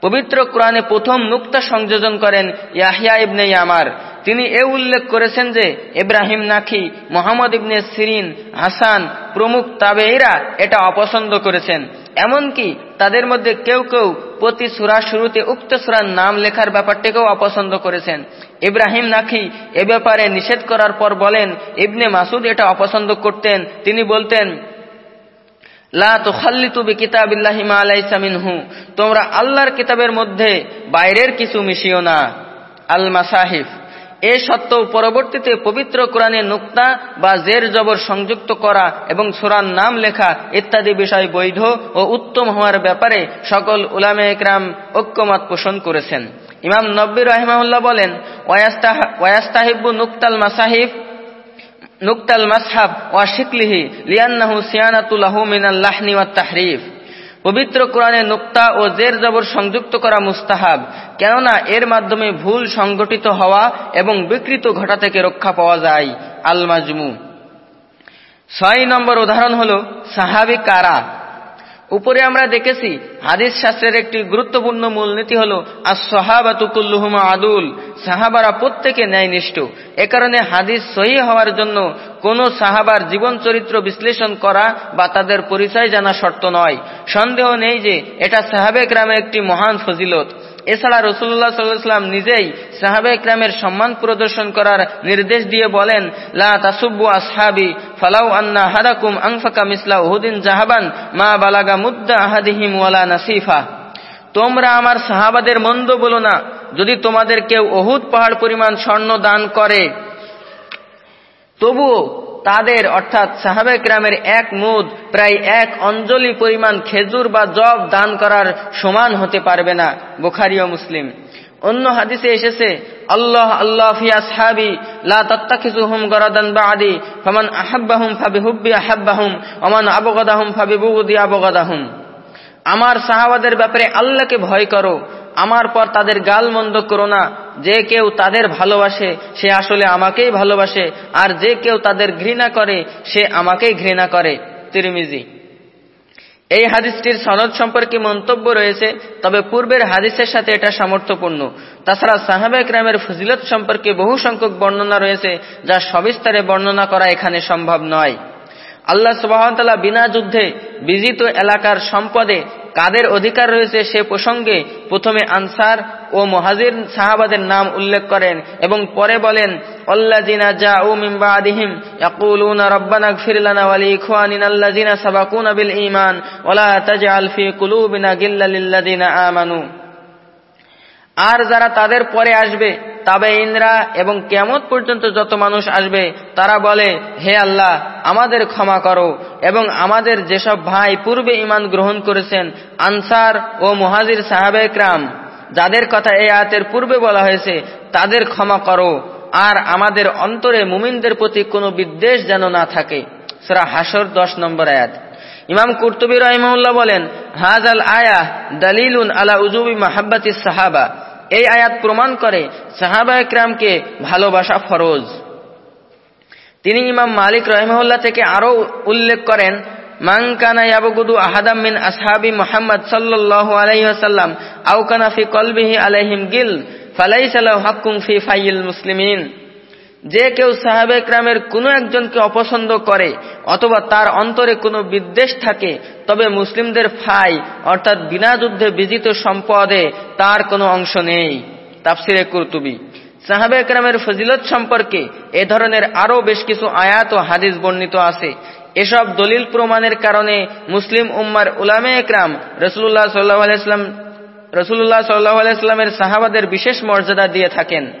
পবিত্র কোরআনে প্রথম নুক্তা সংযোজন করেন ইয়াহিয়া ইবনে ইয়ামার। তিনি এ উল্লেখ করেছেন যে ইব্রাহিম নাখি মোহাম্মদ ইবনে সিরিন, হাসান, প্রমুখ তাবেইরা এটা অপছন্দ করেছেন। এমনকি তাদের মধ্যে কেউ কেউ প্রতি সুরা শুরুতে উক্ত সুরার নাম লেখার ব্যাপারটিকেও অপছন্দ করেছেন। ইব্রাহিম নাখি এ ব্যাপারে নিষেধ করার পর বলেন, ইবনে মাসুদ এটা অপছন্দ করতেন। তিনি বলতেন তোমরা আল্লাহর কিতাবের মধ্যে বাইরের কিছু মিশিও না। আল মাসাহিফ এ সত্ত্বেও পরবর্তীতে পবিত্র কোরআনে নুক্তা বা জের জবর সংযুক্ত করা এবং সুরান নাম লেখা ইত্যাদি বিষয় বৈধ ও উত্তম হওয়ার ব্যাপারে সকল উলামে একরাম ঐক্যমত পোষণ করেছেন। ইমাম নব্বির রহমাউল্লাহ বলেন ওয়াস্তাহিব্বু নুক্তাল মাসাহিফ নুক্তাল মাসহাব ওয়া শিকলিহি লিয়ান্নাহু সিয়ানাতুল্লাহু মিনাল লাহনি ওয়াত তাহরিফ। পবিত্র কোরআনে নোক্তা ও জের জবর সংযুক্ত করা মুস্তাহাব, কেননা এর মাধ্যমে ভুল সংগঠিত হওয়া এবং বিকৃত ঘটা থেকে রক্ষা পাওয়া যায়। আল মাজমু ছয় নম্বর উদাহরণ হল সাহাবি কারা? উপরে আমরা দেখেছি, হাদিস শাস্ত্রের একটি গুরুত্বপূর্ণ মূলনীতি হল আর আসহাবাতুকুল্লুহুমা আদুল, সাহাবারা প্রত্যেকে ন্যায়নিষ্ঠ। এ কারণে হাদিস সহি হওয়ার জন্য কোন সাহাবার জীবন চরিত্র বিশ্লেষণ করা বা তাদের পরিচয় জানা শর্ত নয়। সন্দেহ নেই যে এটা সাহাবে গ্রামে একটি মহান ফজিলত। এছাড়া রসুল্লাহ সাল্লাম নিজেই সাহাবে ইকরামের সম্মান প্রদর্শন করার নির্দেশ দিয়ে বলেন, লা তাসুব্বু আসহাবি ফালাউ আন্না হাদাকুম আংফাকা মিসলা উহুদিন জাহাবান মা বালাগা মুদ্দা আহাদিহিম ওয়ালা নাসিফা। তোমরা আমার সাহাবাদের মন্দ বলো না। যদি তোমাদের কেউ অহুদ পাহাড় পরিমাণ স্বর্ণ দান করে, তবুও তাদের, অর্থাৎ সাহাবেক রামের এক মুদ, প্রায় এক অঞ্জলি পরিমাণ খেজুর বা জব দান করার সমান হতে পারবে না, বুখারি ও মুসলিম। অন্য হাদিসে এসেছে, আল্লাহ আল্লাহ ফিয়া সাহাবি লা তাত্তাখিজুহুম গরাদান বাদি, ফামান আহাব্বাহুম ফাবিহুব্বি আহাব্বাহুম, ওমান আবগাদাহুম ফাবিবুদি আবগাদাহুম। আমার সাহাবাদের ব্যাপারে আল্লাহকে ভয় করো, আমার পর তাদের গাল মন্দ করো না যে কেউ তাদের ভালোবাসে, সে আসলে আমাকেই ভালোবাসে। আর যে কেউ তাদের ঘৃণা করে, সে আমাকেই ঘৃণা করে। তিরমিজি। এই হাদিসটির সনদ সম্পর্কে মন্তব্য রয়েছে, তবে পূর্বের হাদিসের সাথে এটা সামর্থ্যপূর্ণ। তাছাড়া সাহাবে গ্রামের ফজিলত সম্পর্কে বহু সংখ্যক বর্ণনা রয়েছে, যা সবিস্তারে বর্ণনা করা এখানে সম্ভব নয়। আল্লাহ সুবাহতাল্লাহ বিনা যুদ্ধে বিজিত এলাকার সম্পদে কাদের অধিকার রয়েছে সে প্রসঙ্গে প্রথমে আনসার ও মহাজির সাহাবাদের নাম উল্লেখ করেন এবং পরে বলেন অল্লাজিনা মিম্বা আদিহিম ইয়াকুলুনা রব্বানা গফির লানা ওয়া লিইখওয়ানিনা আল্লাযিনা সাবাকুনা বিল ঈমান ওয়া লা তাজআল ফি কুলুবিনা গিল্লা লিল্লাযিনা আমানু। আর যারা তাদের পরে আসবে, তবে ইন্দ্রা এবং কেমত পর্যন্ত যত মানুষ আসবে, তারা বলে, হে আল্লাহ, আমাদের ক্ষমা করো এবং আমাদের যেসব ভাই পূর্বে ইমান গ্রহণ করেছেন, আনসার ও মহাজির সাহাবেকরাম যাদের কথা এই আয়াতের পূর্বে বলা হয়েছে, তাদের ক্ষমা করো। আর আমাদের অন্তরে মুমিনদের প্রতি কোনো বিদ্বেষ যেন না থাকে। সেরা হাসর দশ নম্বর আয়াত। ইমাম কুর্তুবী রহিমউল্লাহ বলেন হাজ আল আয়া দালিলুন আলা উজুবি মাহাব্বাতি সাহাবা। এই আয়াত প্রমাণ করে সাহাবা একরামকে ভালোবাসা ফরজ। তিনি ইমাম মালিক রহিমউল্লাহ থেকে আরও উল্লেখ করেন, মিন আসহাবি মুহাম্মদ সাল্লাল্লাহু কানা কলবিহি আলাইহিম গিল ফি ফাইল মুসলিমিন। যে কেউ সাহাবে ক্রামের কোনো একজনকে অপছন্দ করে অথবা তার অন্তরে কোনো বিদ্বেষ থাকে, তবে মুসলিমদের ফাই, অর্থাৎ বিনা যুদ্ধে বিজিত সম্পদে তার কোনো অংশ নেই। তাফসিরে কুরতুবি। সাহাবে একরামের ফজিলত সম্পর্কে এ ধরনের আরও বেশ কিছু আয়াত ও হাদিস বর্ণিত আছে। এসব দলিল প্রমাণের কারণে মুসলিম উম্মার উলামে একরাম রসুল্লাহ সাল্লাহ রসুল্লাহ সাল্লাহ আলাইস্লামের সাহাবাদের বিশেষ মর্যাদা দিয়ে থাকেন।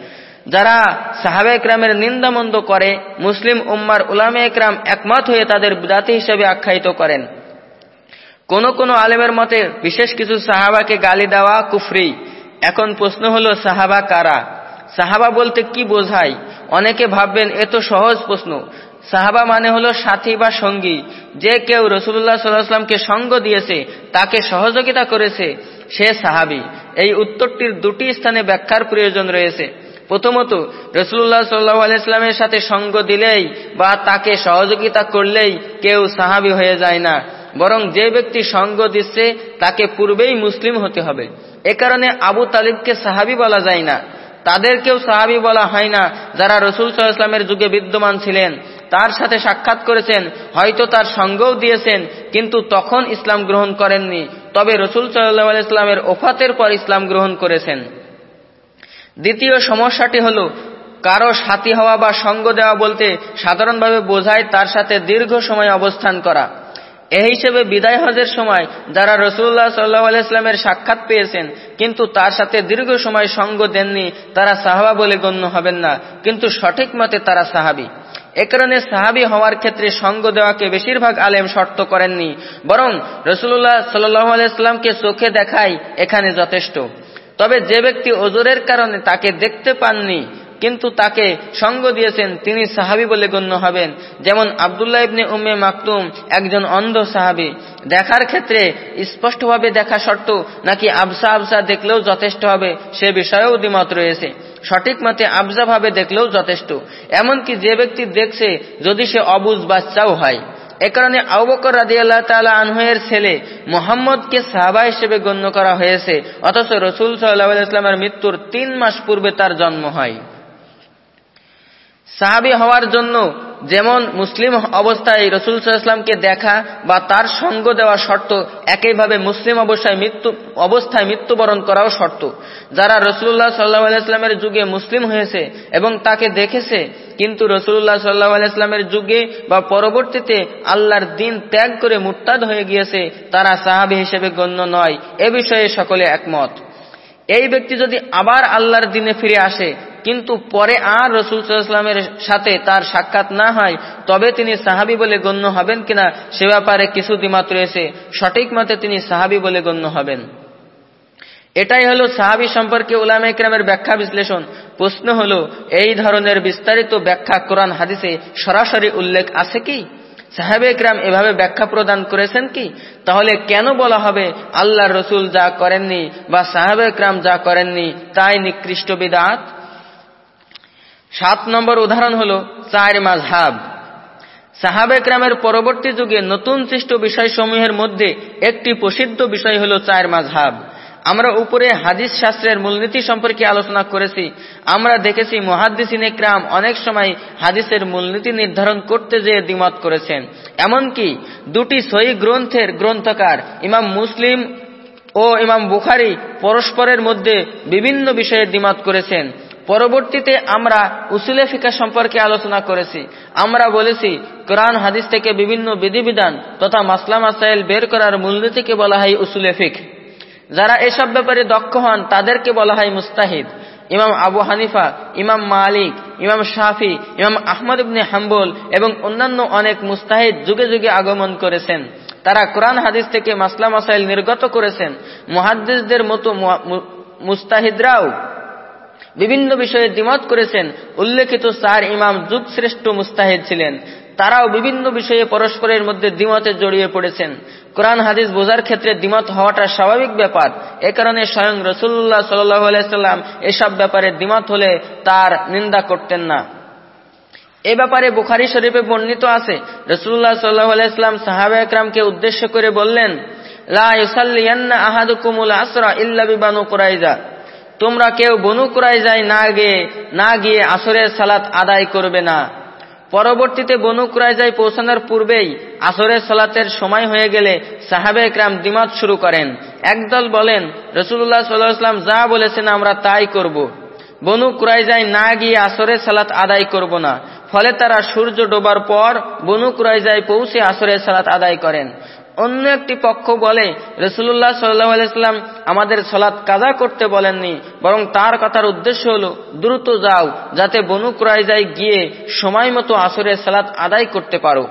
যারা সাহাবে একরামের নিন্দামন্দ করে, মুসলিম উম্মার উলামে একরাম একমত হয়ে তাদের জাতি হিসেবে আখ্যায়িত করেন। কোন কোন আলেমের মতে বিশেষ কিছু সাহাবাকে গালি দেওয়া কুফরি। এখন প্রশ্ন হলো, সাহাবা কারা? সাহাবা বলতে কি বোঝায়? অনেকে ভাববেন এত সহজ প্রশ্ন। সাহাবা মানে হলো সাথী বা সঙ্গী। যে কেউ রসুল্লাহ সাল্লাহামকে সঙ্গ দিয়েছে, তাকে সহযোগিতা করেছে, সে সাহাবি। এই উত্তরটির দুটি স্থানে ব্যাখ্যার প্রয়োজন রয়েছে। প্রথমত রসুল্লাহ সাল্লাহ আলাইস্লামের সাথে সঙ্গ দিলেই বা তাকে সহযোগিতা করলেই কেউ সাহাবি হয়ে যায় না। বরং যে ব্যক্তি সঙ্গ দিচ্ছে, তাকে পূর্বেই মুসলিম হতে হবে। এ কারণে আবু তালিবকে সাহাবি বলা যায় না। তাদেরকেও সাহাবি বলা হয় না যারা রসুল সাল্লামের যুগে বিদ্যমান ছিলেন। তার সাথে সাক্ষাৎ করেছেন, হয়তো তার সঙ্গও দিয়েছেন, কিন্তু তখন ইসলাম গ্রহণ করেননি। তবে রসুল সাল্লাহ ইসলামের ওফাতের পর ইসলাম গ্রহণ করেছেন। দ্বিতীয় সমস্যাটি হল, কারও সাথী হওয়া বা সঙ্গ দেওয়া বলতে সাধারণভাবে বোঝায় তার সাথে দীর্ঘ সময় অবস্থান করা। এ হিসেবে বিদায় হজের সময় যারা রসুল্লাহ সাল্লাহ আলাইস্লামের সাক্ষাৎ পেয়েছেন, কিন্তু তার সাথে দীর্ঘ সময় সঙ্গ দেননি, তারা সাহাবা বলে গণ্য হবেন না, কিন্তু সঠিক মতে তারা সাহাবি। এ কারণে সাহাবি হওয়ার ক্ষেত্রে সঙ্গ দেওয়াকে বেশিরভাগ আলেম শর্ত করেননি, বরং রসুল্লাহ সাল্লাহ আলাইস্লামকে চোখে দেখাই এখানে যথেষ্ট। তবে যে ব্যক্তি ওজোরের কারণে তাকে দেখতে পাননি, কিন্তু তাকে সঙ্গ দিয়েছেন, তিনি সাহাবি বলে গণ্য হবেন। যেমন আবদুল্লাহ ইবনে উম্মে মাকতুম, একজন অন্ধ সাহাবি। দেখার ক্ষেত্রে স্পষ্টভাবে দেখা শর্ত নাকি আবসা আবসা দেখলেও যথেষ্ট হবে, সে বিষয়েও দ্বিমত রয়েছে। সঠিক মতে আবজা ভাবে দেখলেও যথেষ্ট। এমনকি যে ব্যক্তি দেখছে যদি সে অবুজ বাচ্চাও হয়। এ কারণে আবকর রাজি আল্লাহ তালা আনহের ছেলে মোহাম্মদকে সাহাবা হিসেবে গণ্য করা হয়েছে। অথচ রসুল সাল্লাহ ইসলামের মৃত্যুর তিন মাস পূর্বে তার জন্ম হয়। সাহাবি হওয়ার জন্য যেমন মুসলিম অবস্থায় রসুল সাল্লামকে দেখা বা তার সঙ্গ দেওয়া শর্ত একইভাবে মুসলিম অবস্থায় মৃত্যু, অবস্থায় মৃত্যুবরণ করাও শর্ত। যারা রসুল্লাহ সাল্লাহ আলাইস্লামের যুগে মুসলিম হয়েছে এবং তাকে দেখেছে, কিন্তু রসুল্লাহ সাল্লাহ আলাইস্লামের যুগে বা পরবর্তীতে আল্লাহর দিন ত্যাগ করে মুরতাদ হয়ে গিয়েছে, তারা সাহাবি হিসেবে গণ্য নয়। এ বিষয়ে সকলে একমত। এই ব্যক্তি যদি আবার আল্লাহর দিনে ফিরে আসে কিন্তু পরে আর রসুল সাল্লামের সাথে তার সাক্ষাৎ না হয়, তবে তিনি সাহাবি বলে গণ্য হবেন কিনা সে ব্যাপারে কিছু দিমাত রয়েছে সঠিক মতে তিনি সাহাবি বলে গণ্য হবেন। এটাই হলো সাহাবি সম্পর্কে উলামা ইকরামের ব্যাখ্যা বিশ্লেষণ। প্রশ্ন হল, এই ধরনের বিস্তারিত ব্যাখ্যা কোরআন হাদিসে সরাসরি উল্লেখ আছে কি? সাহেবে ইকরাম এভাবে ব্যাখ্যা প্রদান করেছেন কি? তাহলে কেন বলা হবে আল্লাহ রসুল যা করেননি বা সাহেবে ইকরাম যা করেননি তাই নিকৃষ্ট বিদাত? সাত নম্বর উদাহরণ হল চার মাঝহাব সাহাবে ক্রামের পরবর্তী যুগে নতুন সৃষ্ট বিষয়সমূহের মধ্যে একটি প্রসিদ্ধ বিষয় হল চার মাঝহাব আমরা উপরে হাদিস শাস্ত্রের মূলনীতি সম্পর্কে আলোচনা করেছি। আমরা দেখেছি মহাদ্দিসিন ক্রাম অনেক সময় হাদিসের মূলনীতি নির্ধারণ করতে যেয়ে দ্বিমত করেছেন। এমনকি দুটি সহি গ্রন্থের গ্রন্থকার ইমাম মুসলিম ও ইমাম বুখারি পরস্পরের মধ্যে বিভিন্ন বিষয়ে দ্বিমত করেছেন। পরবর্তীতে আমরা উসুলে ফিকা সম্পর্কে আলোচনা করেছি। আমরা বলেছি, কোরআন হাদিস থেকে বিভিন্ন বিধিবিধান তথা মাসলাম আসাইল বের করার মূলনীতিকে বলা হয় উসুলে ফিক। যারা এসব ব্যাপারে দক্ষ হন, তাদেরকে বলা হয় মুস্তাহিদ। ইমাম আবু হানিফা, ইমাম মালিক, ইমাম শাফি, ইমাম আহমদ ইবনে হাম্বল এবং অন্যান্য অনেক মুস্তাহিদ যুগে যুগে আগমন করেছেন। তারা কোরআন হাদিস থেকে মাসলাম আসাইল নির্গত করেছেন। মুহাদ্দিসদের মতো মুস্তাহিদরাও বিভিন্ন বিষয়ে দ্বিমত করেছেন। উল্লেখিত চার ইমাম যুগ শ্রেষ্ঠ মুস্তাহিদ ছিলেন। তারাও বিভিন্ন বিষয়ে পরস্পরের মধ্যে দ্বিমতে জড়িয়ে পড়েছেন। কোরআন, হাদিস বোঝার ক্ষেত্রে দ্বিমত হওয়াটা স্বাভাবিক ব্যাপার। এ কারণে স্বয়ং রসুল্লাহ সাল্লাম এসব ব্যাপারে দ্বিমত হলে তার নিন্দা করতেন না। এ ব্যাপারে বুখারি শরীফে বর্ণিত আছে। রসুল্লাহ সাল্লাহ আলাইস্লাম সাহাবা একরামকে উদ্দেশ্য করে বললেন, লা ইউসাল্লিয়ান্না আহাদুকুমুল আসরা ইল্লা বিবানু কুরাইজা তোমরা কেউ বনু কুরাই যায় না গিয়ে না গিয়ে আসরের সালাত আদায় করবে না। পরবর্তীতে বনু যায় পৌঁছানোর পূর্বেই আসরের সালাতের সময় হয়ে গেলে সাহাবে একরাম দিমাত শুরু করেন। একদল বলেন রসুল্লাহ সাল্লাহাম যা বলেছেন আমরা তাই করব। বনু যায় না গিয়ে আসরের সালাত আদায় করব না। ফলে তারা সূর্য ডোবার পর বনু যায় পৌঁছে আসরের সালাত আদায় করেন। অন্য একটি পক্ষ বলে রসুল্লাহ সাল্লাহ আলাইস্লাম আমাদের সলাৎ কাজা করতে বলেননি, বরং তার কথার উদ্দেশ্য হল, দ্রুত যাও, যাতে বনু যায় গিয়ে সময় মতো আসরের সালাত আদায় করতে পারো।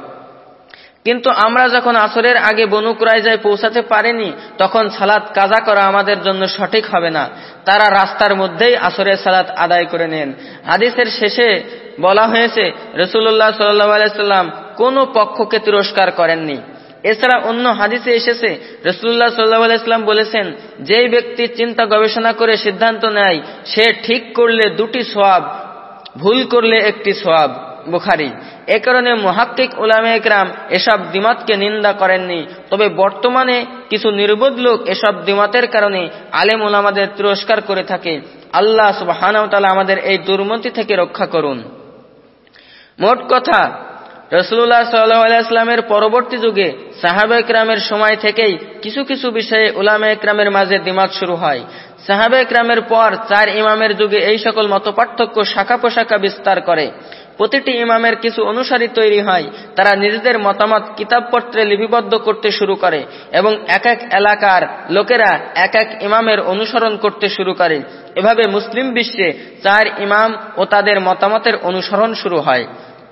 কিন্তু আমরা যখন আসরের আগে বনু কুরাইজায় পৌঁছাতে পারিনি, তখন সালাত কাজা করা আমাদের জন্য সঠিক হবে না। তারা রাস্তার মধ্যেই আসরের সালাত আদায় করে নেন। হাদিসের শেষে বলা হয়েছে রসুল্লাহ সাল্লাম কোনো পক্ষকে তিরস্কার করেননি। এছাড়া অন্য হাদিসে এসেছে রসুল্লাহ সাল্লাহ বলেছেন, যেই ব্যক্তি চিন্তা গবেষণা করে সিদ্ধান্ত নেয়, সে ঠিক করলে দুটি সোয়াব ভুল করলে একটি সোয়াব বুখারি। এ কারণে মহাক্কিক উলামে একরাম এসব দিমাতকে নিন্দা করেননি। তবে বর্তমানে কিছু নির্বোধ লোক এসব দিমাতের কারণে আলেম উলামাদের তিরস্কার করে থাকে। আল্লাহ সুবাহ আমাদের এই দুর্মতি থেকে রক্ষা করুন। মোট কথা রসুল্লাহ সাল্লাহামের পরবর্তী যুগে সাহাবা একরামের সময় থেকেই কিছু কিছু বিষয়ে উলামা একরামের মাঝে দিমাগ শুরু হয়। সাহাবা একরামের পর চার ইমামের যুগে এই সকল মতপার্থক্য শাখা পোশাখা বিস্তার করে। প্রতিটি ইমামের কিছু অনুসারী তৈরি হয়, তারা নিজেদের মতামত কিতাবপত্রে লিপিবদ্ধ করতে শুরু করে এবং এক এক এলাকার লোকেরা এক এক ইমামের অনুসরণ করতে শুরু করে। এভাবে মুসলিম বিশ্বে চার ইমাম ও তাদের মতামতের অনুসরণ শুরু হয়।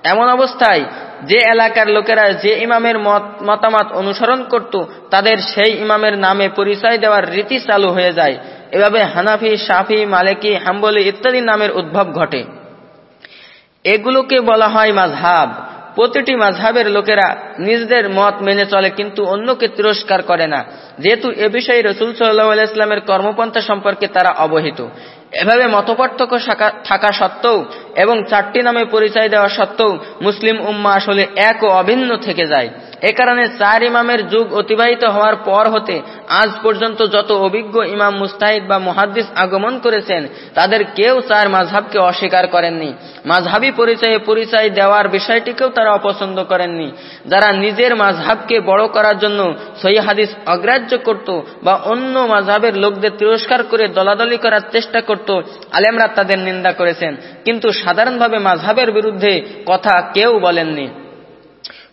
এমন অবস্থায় যে এলাকার লোকেরা যে ইমামের মতামত অনুসরণ করত, তাদের সেই ইমামের নামে পরিচয় দেওয়ার রীতি চালু হয়ে যায়। এভাবে হানাফি সাফি মালেকি, হাম্বলি ইত্যাদি নামের উদ্ভব ঘটে। এগুলোকে বলা হয় মাঝহাব প্রতিটি মাঝহাবের লোকেরা নিজেদের মত মেনে চলে, কিন্তু অন্যকে তিরস্কার করে না। যেহেতু এ বিষয়ে রসুল সাল্লাহ আলাইস্লামের কর্মপন্থা সম্পর্কে তারা অবহিত। এভাবে মতপার্থক্য থাকা সত্ত্বেও এবং চারটি নামে পরিচয় দেওয়া সত্ত্বেও মুসলিম উম্মা আসলে এক ও অভিন্ন থেকে যায়। এ কারণে চার ইমামের যুগ অতিবাহিত হওয়ার পর হতে আজ পর্যন্ত যত অভিজ্ঞ ইমাম মুস্তাহিদ বা মুহাদ্দিস আগমন করেছেন, তাদের কেউ চার মাঝহাবকে অস্বীকার করেননি। মাঝহাবি পরিচয়ে পরিচয় দেওয়ার বিষয়টিকেও তারা অপছন্দ করেননি। যারা নিজের মাঝহাবকে বড় করার জন্য সহি হাদিস অগ্রাহ্য করত বা অন্য মাঝহাবের লোকদের তিরস্কার করে দলাদলি করার চেষ্টা করত, আলেমরা তাদের নিন্দা করেছেন। কিন্তু সাধারণভাবে মাঝহাবের বিরুদ্ধে কথা কেউ বলেননি।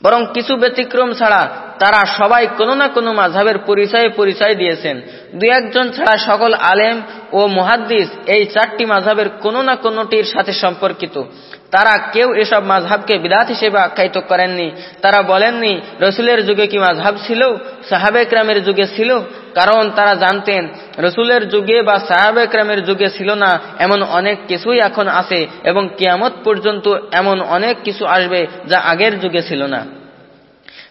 বরং কিছু ব্যতিক্রম ছাড়া তারা সবাই কোনো না কোনো মাঝাবের পরিচয়ে পরিচয় দিয়েছেন। দু একজন ছাড়া সকল আলেম ও মুহাদ্দিস এই চারটি মাঝাবের কোনো না কোনোটির সাথে সম্পর্কিত। তারা কেউ এসব মাঝহাবকে বিদাত হিসেবে আখ্যায়িত করেননি। তারা বলেননি, রসুলের যুগে কি মাঝহাব ছিল? সাহাবেকরামের যুগে ছিল? কারণ তারা জানতেন, রসুলের যুগে বা সাহাবেকরামের যুগে ছিল না, এমন অনেক কিছুই এখন আছে এবং কিয়ামত পর্যন্ত এমন অনেক কিছু আসবে যা আগের যুগে ছিল না।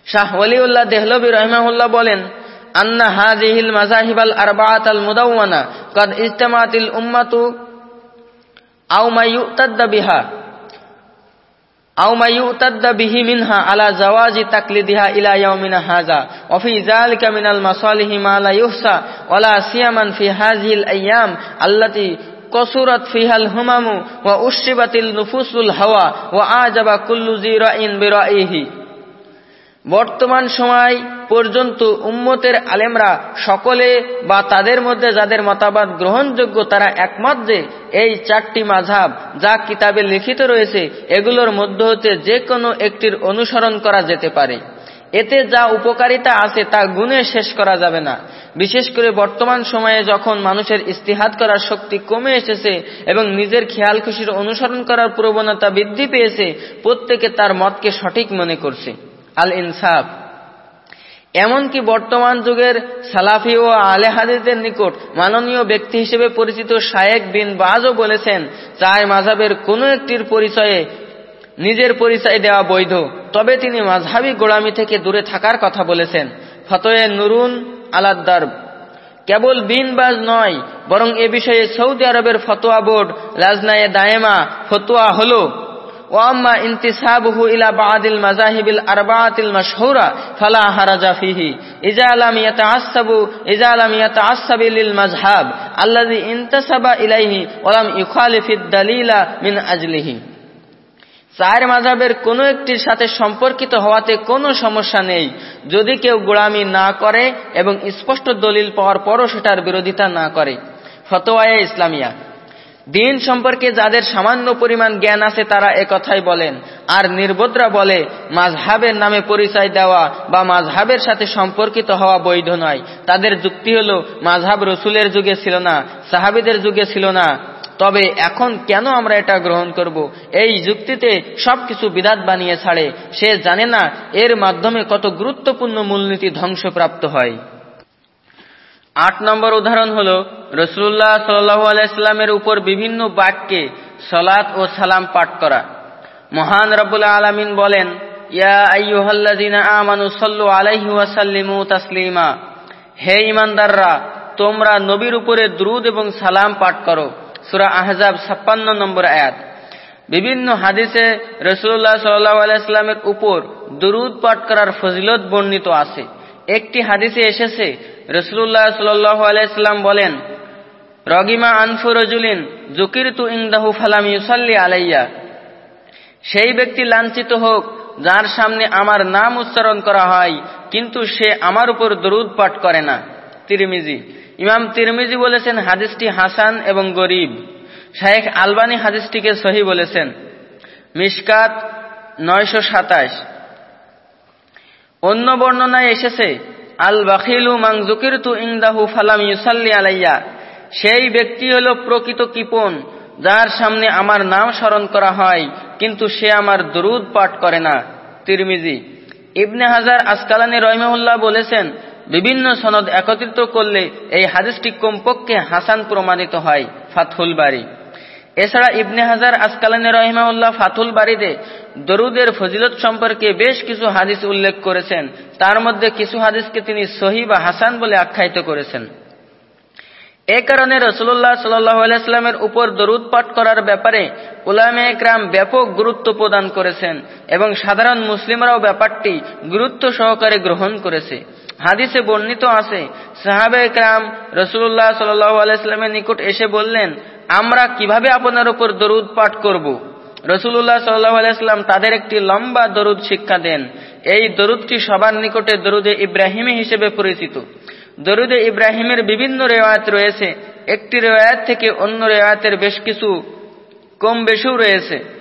শাহ ওলিউল্লাহ দেহলবি রহমাহুল্লাহ বলেন, আন্না হাজিহিল মাজাহিবাল আরবাআত আল মুদাওয়ানা, কদ ইজতামাতিল উম্মাতু আও মা বিহা। أو ما يؤتد به منها على زواج تقليدها إلى يومنا هذا. وفي ذلك من المصالح ما لا يحصى ولا سيما في هذه الأيام التي قصرت فيها الهمم وأشربت النفوس الهوى وأعجب كل ذي رأي برأيه. বর্তমান সময় পর্যন্ত উম্মতের আলেমরা সকলে বা তাদের মধ্যে যাদের মতামত গ্রহণযোগ্য তারা একমত যে এই চারটি মাঝাব যা কিতাবে লিখিত রয়েছে, এগুলোর মধ্য হতে যে কোনো একটির অনুসরণ করা যেতে পারে। এতে যা উপকারিতা আছে তা গুণে শেষ করা যাবে না। বিশেষ করে বর্তমান সময়ে যখন মানুষের ইস্তিহাত করার শক্তি কমে এসেছে এবং নিজের খেয়াল খুশির অনুসরণ করার প্রবণতা বৃদ্ধি পেয়েছে, প্রত্যেকে তার মতকে সঠিক মনে করছে। আল ইনসাফ এমনকি বর্তমান যুগের সালাফি ও আলে হাদিদের নিকট মাননীয় ব্যক্তি হিসেবে পরিচিত শায়েক বিন বাজও বলেছেন চায় মাঝাবের কোনো একটির পরিচয়ে নিজের পরিচয় দেওয়া বৈধ। তবে তিনি মাঝহাবি গোড়ামি থেকে দূরে থাকার কথা বলেছেন। ফতোয়ে নুরুন আলাদ্দার কেবল বিনবাজ নয়, বরং এ বিষয়ে সৌদি আরবের ফতোয়া বোর্ড রাজনায়ে দায়েমা ফতোয়া হলো। ওয়াম্মা ইন্তিসাবহু ইলা বাদিল মাজাহিবিল আরবাআতিল মাশহুরা ফালা হারাজা ফিহি। ইজা লাম ইয়াতাআসসাবু, ইজা লাম ইয়াতাআসসাবি লিল মাযহাব, আল্লাযী ইন্তাসাবা ইলাইহি ওয়া লাম ইউখালিফিদ দালিলা মিন আজলিহি। চার মাঝাবের কোনো একটির সাথে সম্পর্কিত হওয়াতে কোনো সমস্যা নেই। যদি কেউ গোড়ামি না করে এবং স্পষ্ট দলিল পাওয়ার পরও সেটার বিরোধিতা না করে। ফতোয়ায়ে ইসলামিয়া। দিন সম্পর্কে যাদের সামান্য পরিমাণ জ্ঞান আছে, তারা একথাই বলেন। আর নির্বোধরা বলে মাঝহাবের নামে পরিচয় দেওয়া বা মাঝহাবের সাথে সম্পর্কিত হওয়া বৈধ নয়। তাদের যুক্তি হল মাঝহাব রসুলের যুগে ছিল না, সাহাবিদের যুগে ছিল না। তবে এখন কেন আমরা এটা গ্রহণ করব? এই যুক্তিতে সবকিছু বিদাত বানিয়ে ছাড়ে। সে জানে না, এর মাধ্যমে কত গুরুত্বপূর্ণ মূলনীতি ধ্বংসপ্রাপ্ত হয়। আট নম্বর উদাহরণ হল, রসুল্লাহ সাল্লাহ আলাইস্লামের উপর বিভিন্ন বাক্যে সলাৎ ও সালাম পাঠ করা। মহান রব্বুল্লা আলমিন বলেন তাসলিমা। হে ইমানদাররা তোমরা নবীর উপরে দ্রুদ এবং সালাম পাঠ করো। সূরা আহজাব 56 নম্বর আয়াত। বিভিন্ন হাদিসে রসুল্লাহ সাল্লাহ আলাইস্লামের উপর দুরুদ পাঠ করার ফজিলত বর্ণিত আছে। একটি হাদিসে এসেছে রসুল্লাহ সাল্লাহ আলাইস্লাম বলেন, রগিমা আনফু রজুলিন জুকির তু ইংদাহু ফালাম ইউসাল্লি আলাইয়া। সেই ব্যক্তি লাঞ্ছিত হোক, যার সামনে আমার নাম উচ্চারণ করা হয়, কিন্তু সে আমার উপর দরুদ পাঠ করে না। তিরমিজি। ইমাম তিরমিজি বলেছেন, হাদিসটি হাসান এবং গরিব। শাহেখ আলবানি হাদিসটিকে সহি বলেছেন মিসকাত নয়শো সাতাশ। অন্য বর্ণনায় এসেছে, আল বাখিলু মাং জুকির তু ইংদাহু ফালাম ইউসাল্লি আলাইয়া সেই ব্যক্তি হল প্রকৃত কিপন যার সামনে আমার নাম স্মরণ করা হয়, কিন্তু সে আমার দরুদ পাঠ করে না। তিরমিজি। ইবনে হাজার আসকালানি রহিমউল্লাহ বলেছেন, বিভিন্ন সনদ একত্রিত করলে এই হাদিসটি কমপক্ষে হাসান প্রমাণিত হয়, ফাতহুল বাড়ি এছাড়া ইবনে হাজার আসকালানি রহিমাউল্লাহ ফাতুল বাড়িতে দরুদের ফজিলত সম্পর্কে বেশ কিছু হাদিস উল্লেখ করেছেন। তার মধ্যে কিছু হাদিসকে তিনি সহি বা হাসান বলে আখ্যায়িত করেছেন। এ কারণে রসুল্লাহ সাল্লামের উপর দরুদ পাঠ করার ব্যাপারে উলামে একরাম ব্যাপক গুরুত্ব প্রদান করেছেন এবং সাধারণ মুসলিমরাও ব্যাপারটি গুরুত্ব সহকারে গ্রহণ করেছে। হাদিসে বর্ণিত আছে, সাহাবে একরাম রসুল্লাহ সাল্লাহ নিকট এসে বললেন, আমরা কীভাবে আপনার উপর দরুদ পাঠ করব? রসুল্লাহ সাল্লাহ আলাইস্লাম তাদের একটি লম্বা দরুদ শিক্ষা দেন। এই দরুদটি সবার নিকটে দরুদে ইব্রাহিমী হিসেবে পরিচিত। দরুদে ইব্রাহিমের বিভিন্ন রেওয়ায়ত রয়েছে। একটি রেওয়ায়ত থেকে অন্য রেওয়ায়তের বেশ কিছু কম বেশিও রয়েছে।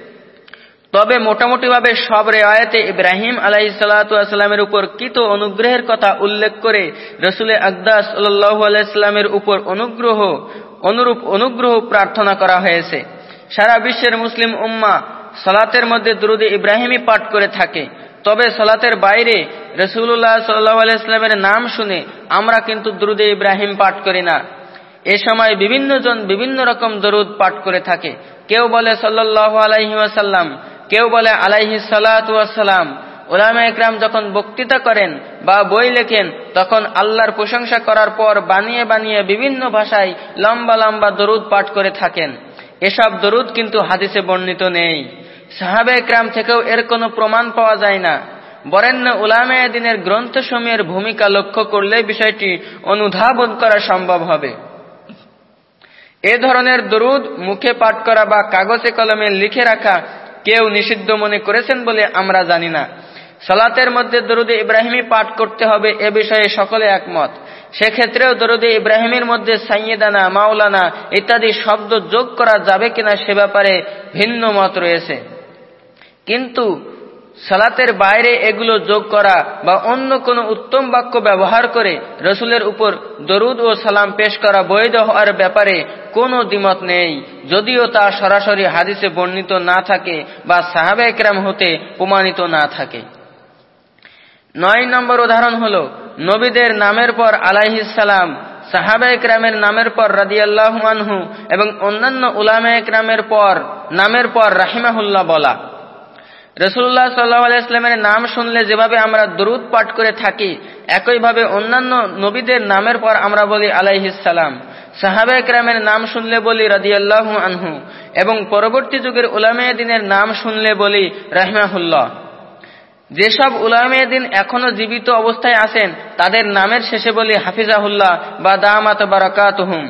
তবে মোটামুটিভাবে সব রেওয়ায়তে ইব্রাহিম আলাই সাল্লামের উপর কৃত অনুগ্রহের কথা উল্লেখ করে রসুল আকদাস সাল্লাহ আলাইস্লামের উপর অনুগ্রহ, অনুরূপ অনুগ্রহ প্রার্থনা করা হয়েছে। সারা বিশ্বের মুসলিম উম্মা সলাতের মধ্যে দ্রুদে ইব্রাহিমই পাঠ করে থাকে। তবে সলাতের বাইরে রসুল্লাহ সাল্লাহ আলাইস্লামের নাম শুনে আমরা কিন্তু দ্রুদে ইব্রাহিম পাঠ করি না। এ সময় বিভিন্ন জন বিভিন্ন রকম দরুদ পাঠ করে থাকে। কেউ বলে সাল্লাহ আলাইহি ওয়াসাল্লাম কেউ বলে, আলাইহি সালাম ওলামা একরাম যখন বক্তৃতা করেন বা বই লেখেন, তখন আল্লাহর প্রশংসা করার পর বানিয়ে বানিয়ে বিভিন্ন ভাষায় লম্বা লম্বা দরুদ পাঠ করে থাকেন। এসব দরুদ কিন্তু হাদিসে বর্ণিত নেই। সাহাবে একরাম থেকেও এর কোনো প্রমাণ পাওয়া যায় না। বরেণ্য উলামে দিনের গ্রন্থসমূহের ভূমিকা লক্ষ্য করলে বিষয়টি অনুধাবন করা সম্ভব হবে। এ ধরনের দরুদ মুখে পাঠ করা বা কাগজে কলমে লিখে রাখা কেউ নিষিদ্ধ মনে করেছেন বলে আমরা জানি না। সালাতের মধ্যে দরুদে ইব্রাহিমী পাঠ করতে হবে এ বিষয়ে সকলে একমত। সেক্ষেত্রেও দরুদে ইব্রাহিমের মধ্যে সাইয়েদানা, মাওলানা ইত্যাদি শব্দ যোগ করা যাবে কিনা সে ব্যাপারে ভিন্ন মত রয়েছে। কিন্তু সালাতের বাইরে এগুলো যোগ করা বা অন্য কোনো উত্তম বাক্য ব্যবহার করে রসুলের উপর দরুদ ও সালাম পেশ করা বৈধ হওয়ার ব্যাপারে কোনো দ্বিমত নেই। যদিও তা সরাসরি হাদিসে বর্ণিত না থাকে বা সাহাবে একরাম হতে প্রমাণিত না থাকে। নয় নম্বর উদাহরণ হল, নবীদের নামের পর আলাইহিসালাম সাহাবা একরামের নামের পর রাদিয়াল্লাহু আনহু এবং অন্যান্য উলামা একরামের পর, নামের পর রাহিমাহুল্লাহ বলা। রসুল্লাহ সাল্লাহ আলাইস্লামের নাম শুনলে যেভাবে আমরা দরুদ পাঠ করে থাকি, একইভাবে অন্যান্য নবীদের নামের পর আমরা বলি আলাইহিসালাম সাহাবা একরামের নাম শুনলে বলি রাদিয়াল্লাহু আনহু এবং পরবর্তী যুগের উলামে দিনের নাম শুনলে বলি রাহমাহুল্লাহ। যেসব উলামে দিন এখনও জীবিত অবস্থায় আছেন, তাদের নামের শেষে বলি হাফিজাহুল্লাহ বা দামাত বারাকাতহুম।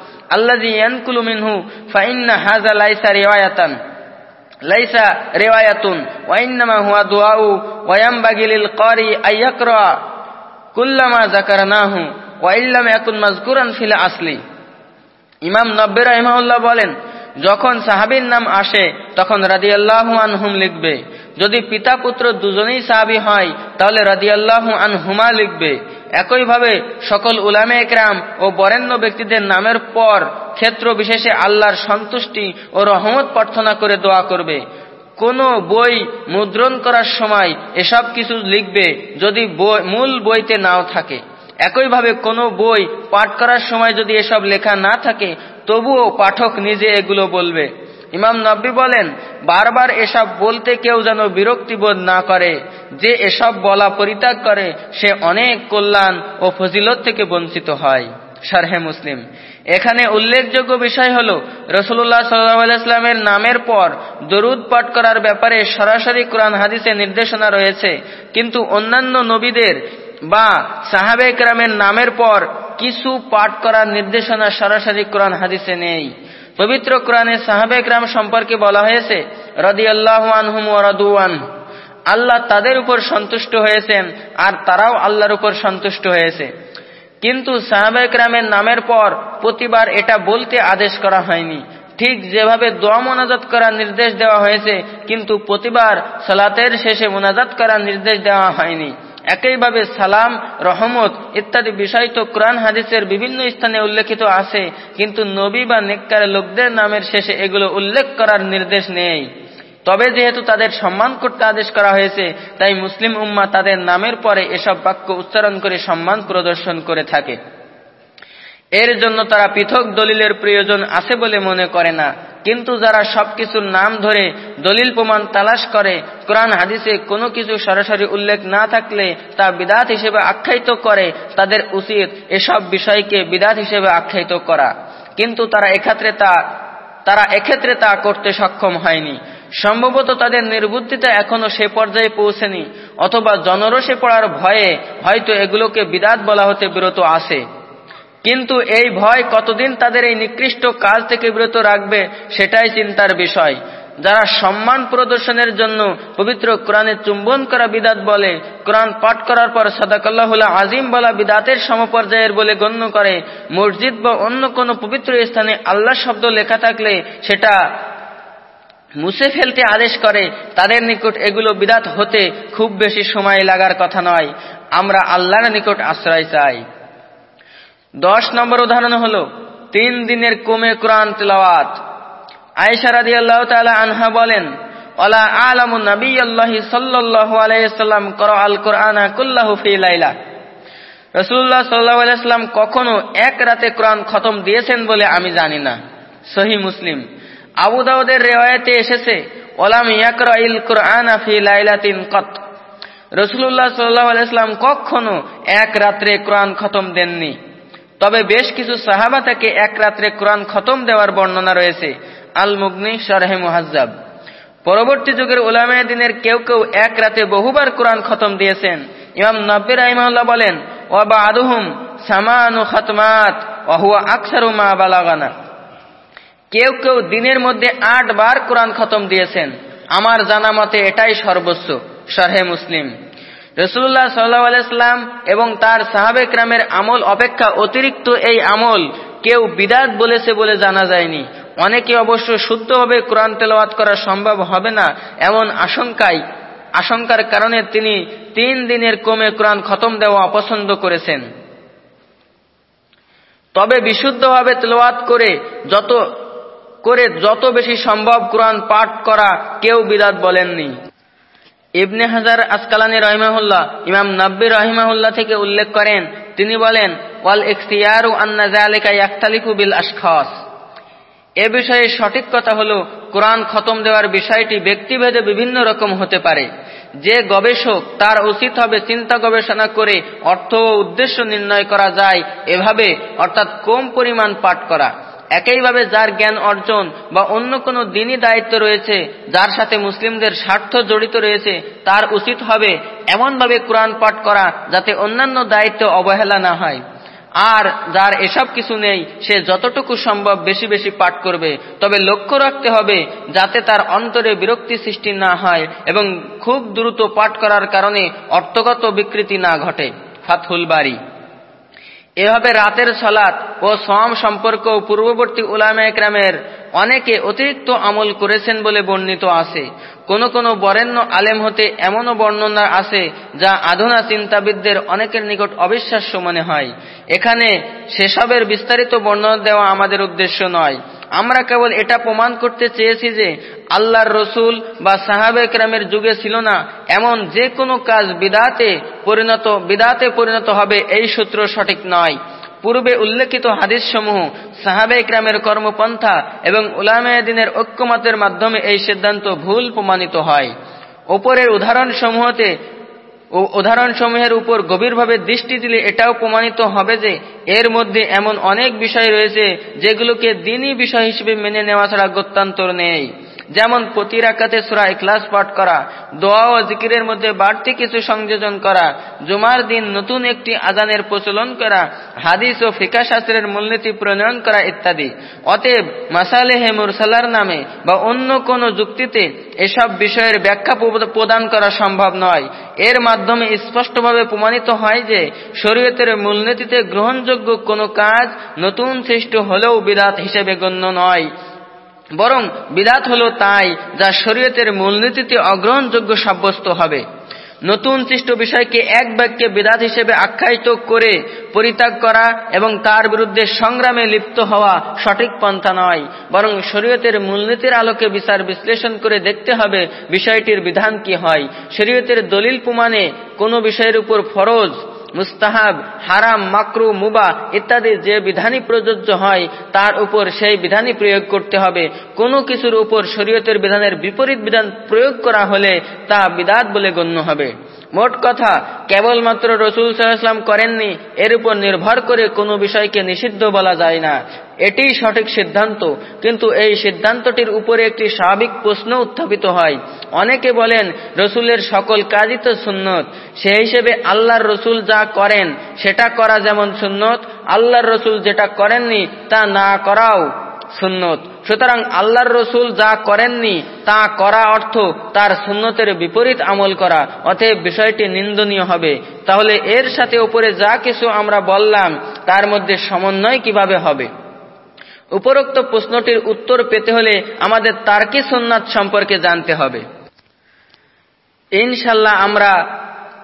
আল্লাজি ইয়ানকুলু মিনহু, ফাইন্না হাযা লাইসা রিওয়ায়াতান। লাইসা রিওয়ায়াতুন, ওয়া ইন্নামা হুয়া দুআউ, ওয়া ইয়ানবাগি লিল ক্বারি আইয়াকরা কুল্লামা যাকারনাহু, ওয়া ইল্লাম ইয়াকুন মাযকুরান ফিল আসলি। ইমাম নব্বে রাহিমাহুল্লাহ বলেন, যখন সাহাবীর নাম আসে, তখন রাদিয়াল্লাহু আনহুম লিখবে। যদি পিতা পুত্র দুজনেই সাহাবি হয়, তাহলে রাদিয়াল্লাহু আনহুমা লিখবে। একইভাবে সকল উলামে একরাম ও বরেণ্য ব্যক্তিদের নামের পর ক্ষেত্র বিশেষে আল্লাহর সন্তুষ্টি ও রহমত প্রার্থনা করে দোয়া করবে। কোন বই মুদ্রণ করার সময় এসব কিছু লিখবে যদি মূল বইতে নাও থাকে। একইভাবে কোনো বই পাঠ করার সময় যদি এসব লেখা না থাকে, তবুও পাঠক নিজে এগুলো বলবে। ইমাম নব্বী বলেন, বারবার এসব বলতে কেউ যেন বিরক্তিবোধ না করে। যে এসব বলা পরিত্যাগ করে, সে অনেক কল্যাণ ও ফজিলত থেকে বঞ্চিত হয়। শারহে মুসলিম। এখানে উল্লেখযোগ্য বিষয় হল রসুল্লাহ সাল্লাহামের নামের পর দরুদ পাঠ করার ব্যাপারে সরাসরি কোরআন হাদিসে নির্দেশনা রয়েছে। কিন্তু অন্যান্য নবীদের বা সাহাবে একরামের নামের পর কিছু পাঠ করার নির্দেশনা সরাসরি কোরআন হাদিসে নেই। পবিত্র কোরআনে সাহাবে একরাম সম্পর্কে বলা হয়েছে রদি আল্লাহ আনহুম আল্লাহ তাদের উপর সন্তুষ্ট হয়েছেন আর তারাও আল্লাহর উপর সন্তুষ্ট হয়েছে। কিন্তু সাহাবে একরামের নামের পর প্রতিবার এটা বলতে আদেশ করা হয়নি। ঠিক যেভাবে দোয়া মোনাজাত করার নির্দেশ দেওয়া হয়েছে, কিন্তু প্রতিবার সালাতের শেষে মোনাজাত করার নির্দেশ দেওয়া হয়নি। একইভাবে সালাম, রহমত ইত্যাদি বিষয় তো কোরআন হাদিসের বিভিন্ন স্থানে উল্লেখিত আছে, কিন্তু নবী বা নেককার লোকদের নামের শেষে এগুলো উল্লেখ করার নির্দেশ নেই। তবে যেহেতু তাদের সম্মান করতে আদেশ করা হয়েছে, তাই মুসলিম উম্মা তাদের নামের পরে এসব বাক্য উচ্চারণ করে সম্মান প্রদর্শন করে থাকে। এর জন্য তারা পৃথক দলিলের প্রয়োজন আছে বলে মনে করে না। কিন্তু যারা সবকিছুর নাম ধরে দলিল প্রমাণ তালাশ করে, কোরআন, হাদিসে কোনো কিছু সরাসরি উল্লেখ না থাকলে তা বিদাত হিসেবে আখ্যায়িত করে, তাদের উচিত এসব বিষয়কে বিদাত হিসেবে আখ্যায়িত করা। কিন্তু তারা এক্ষেত্রে তা, তারা এক্ষেত্রে তা করতে সক্ষম হয়নি। সম্ভবত তাদের নির্বুদ্ধিতা এখনও সে পর্যায়ে পৌঁছেনি, অথবা জনরসে পড়ার ভয়ে হয়তো এগুলোকে বিদাত বলা হতে বিরত আছে। কিন্তু এই ভয় কতদিন তাদের এই নিকৃষ্ট কাজ থেকে বিরত রাখবে, সেটাই চিন্তার বিষয়। যারা সম্মান প্রদর্শনের জন্য পবিত্র কোরআনে চুম্বন করা বিদাত বলে, কোরআন পাঠ করার পর সাদাকাল্লাহুল্লাহ আজিম বলা বিদাতের সমপর্যায়ের বলে গণ্য করে, মসজিদ বা অন্য কোনো পবিত্র স্থানে আল্লাহ শব্দ লেখা থাকলে সেটা মুছে ফেলতে আদেশ করে, তাদের নিকট এগুলো বিদাত হতে খুব বেশি সময় লাগার কথা নয়। আমরা আল্লাহর নিকট আশ্রয় চাই। দশ নম্বর উদাহরণ হল, তিন দিনের কমে কোরআন তেলাওয়াত। আয়েশা রাদি আল্লাহ তালা আনহা বলেন নবী আল্লাহ কুল্লাহু ফি লাইলা। আলাইসাল্লাম কখনো এক রাতে কোরআন খতম দিয়েছেন বলে আমি জানি না। সহি মুসলিম। আবু দাউদের রেওয়ায়তে এসেছে ওলাম ফি কত? রসুল্লাহ সাল্লাহ আলাইসাল্লাম কখনো এক রাত্রে কোরআন খতম দেননি। তবে বেশ কিছু সাহাবা থেকে এক রাত্রে কোরআন খতম দেওয়ার বর্ণনা রয়েছে। আল মুগনি সরহে মুহাজ্জাব। পরবর্তী যুগের উলামায় দিনের কেউ কেউ এক রাতে বহুবার কোরআন খতম দিয়েছেন। ইমাম নব্বির রাহিমাহুল্লাহ বলেন ওয়াবা আদুহুম সামানু খতমাত ওহুয়া আকসারু মা বালাগানা। কেউ কেউ দিনের মধ্যে আট বার কোরআন খতম দিয়েছেন। আমার জানা মতে এটাই সর্বোচ্চ সরহে মুসলিম। রসুল্লাহ সাল্লাহ আলাইস্লাম এবং তার সাহাবেক রামের আমল অপেক্ষা অতিরিক্ত এই আমল কেউ বিদাত বলেছে বলে জানা যায়নি। অনেকে অবশ্য শুদ্ধভাবে কোরআন তেলাওয়াত করা সম্ভব হবে না এমন আশঙ্কায়, আশঙ্কার কারণে তিনি তিন দিনের কমে কোরআন খতম দেওয়া অপছন্দ করেছেন। তবে বিশুদ্ধভাবে তেলাওয়াত করে যত করে যত বেশি সম্ভব কোরআন পাঠ করা কেউ বিদাত বলেননি। ইবনে হাজার আসকালানি রহিমাহুল্লাহ, ইমাম নব্বী রহিমাহুল্লাহ থেকে উল্লেখ করেন। তিনি বলেন, ওয়াল ইখতিয়ারু আন্না জালিকা ইয়াখতালিফু বিল আশখাস। এ বিষয়ে সঠিক কথা হলো, কোরআন খতম দেওয়ার বিষয়টি ব্যক্তিভেদে বিভিন্ন রকম হতে পারে। যে গবেষক তার উচিত হবে চিন্তা গবেষণা করে অর্থ ও উদ্দেশ্য নির্ণয় করা যায় এভাবে, অর্থাৎ কম পরিমাণ পাঠ করা। একইভাবে যার জ্ঞান অর্জন বা অন্য কোনো দিনই দায়িত্ব রয়েছে, যার সাথে মুসলিমদের স্বার্থ জড়িত রয়েছে, তার উচিত হবে এমনভাবে কোরআন পাঠ করা যাতে অন্যান্য দায়িত্ব অবহেলা না হয়। আর যার এসব কিছু নেই, সে যতটুকু সম্ভব বেশি বেশি পাঠ করবে। তবে লক্ষ্য রাখতে হবে যাতে তার অন্তরে বিরক্তি সৃষ্টি না হয় এবং খুব দ্রুত পাঠ করার কারণে অর্থগত বিকৃতি না ঘটে। ফাতহুল বাড়ি এভাবে রাতের সলাৎ ও সম সম্পর্ক পূর্ববর্তী উলামা একরামের অনেকে অতিরিক্ত আমল করেছেন বলে বর্ণিত আছে। কোন কোন বরেণ্য আলেম হতে এমনও বর্ণনা আছে যা আধুনা চিন্তাবিদদের অনেকের নিকট অবিশ্বাস্য মনে হয়। এখানে সেসবের বিস্তারিত বর্ণনা দেওয়া আমাদের উদ্দেশ্য নয়। আমরা কেবল এটা প্রমাণ করতে চেয়েছি যে আল্লাহর রসুল বা সাহাবে ক্রামের যুগে ছিল না। এমন যে কোনো কাজ বিদাতে পরিণত বিদাতে পরিণত হবে এই সূত্র সঠিক নয়। পূর্বে উল্লেখিত হাদিসসমূহ সাহাবে ইকরামের কর্মপন্থা এবং উলামায়দিনের ঐক্যমতের মাধ্যমে এই সিদ্ধান্ত ভুল প্রমাণিত হয়। ওপরের উদাহরণসমূহতে উদাহরণসমূহের উপর গভীরভাবে দৃষ্টি দিলে এটাও প্রমাণিত হবে যে এর মধ্যে এমন অনেক বিষয় রয়েছে যেগুলোকে দিনই বিষয় হিসেবে মেনে নেওয়া ছাড়া গত্যান্তর নেই। যেমন প্রতি রাকাতে সুরা ইখলাস পাঠ করা, দোয়া ও জিকিরের মধ্যে বাড়তি কিছু সংযোজন করা, জুমার দিন নতুন একটি আজানের প্রচলন করা, হাদিস ও ফিকা শাস্ত্রের মূলনীতি প্রণয়ন করা ইত্যাদি। অতএব মাসালেহে মুরসালার নামে বা অন্য কোনো যুক্তিতে এসব বিষয়ের ব্যাখ্যা প্রদান করা সম্ভব নয়। এর মাধ্যমে স্পষ্টভাবে প্রমাণিত হয় যে শরীয়তের মূলনীতিতে গ্রহণযোগ্য কোনো কাজ নতুন সৃষ্ট হলেও বিরাট হিসেবে গণ্য নয়। বরং বিদাত হল তাই যা শরীয়তের মূলনীতিতে অগ্রহণযোগ্য সাব্যস্ত হবে। নতুন সৃষ্ট বিষয়কে এক বাক্যে বিদাত হিসেবে আখ্যায়িত করে পরিত্যাগ করা এবং তার বিরুদ্ধে সংগ্রামে লিপ্ত হওয়া সঠিক পন্থা নয়, বরং শরীয়তের মূলনীতির আলোকে বিচার বিশ্লেষণ করে দেখতে হবে বিষয়টির বিধান কি হয়। শরীয়তের দলিল প্রমাণে কোনো বিষয়ের উপর ফরজ মুস্তাহাব, হারাম, মাকরু, মুবা ইত্যাদি যে বিধানই প্রযোজ্য হয়, তার উপর সেই বিধানই প্রয়োগ করতে হবে। কোনো কিছুর উপর শরীয়তের বিধানের বিপরীত বিধান প্রয়োগ করা হলে তা বিদাত বলে গণ্য হবে। মোট কথা, কেবলমাত্র রসুল সাল্লাহাম করেননি, এর উপর নির্ভর করে কোনো বিষয়কে নিষিদ্ধ বলা যায় না। এটিই সঠিক সিদ্ধান্ত, কিন্তু এই সিদ্ধান্তটির উপরে একটি স্বাভাবিক প্রশ্ন উত্থাপিত হয়। অনেকে বলেন, রসুলের সকল কাজই তো সুন্নত। সে হিসেবে আল্লাহর রসুল যা করেন, সেটা করা যেমন সুন্নত, আল্লাহর রসুল যেটা করেননি, তা না করাও সুন্নত। সুতরাং আল্লাহর রসুল যা করেননি তা করা অর্থ তার সুন্নতের বিপরীত আমল করা, অতএব বিষয়টি নিন্দনীয় হবে। তাহলে এর সাথে উপরে যা কিছু আমরা বললাম, তার মধ্যে সমন্বয় কীভাবে হবে? উপরোক্ত প্রশ্নটির উত্তর পেতে হলে আমাদের তার্কি সুন্নাত সম্পর্কে জানতে হবে। ইনশাল্লাহ আমরা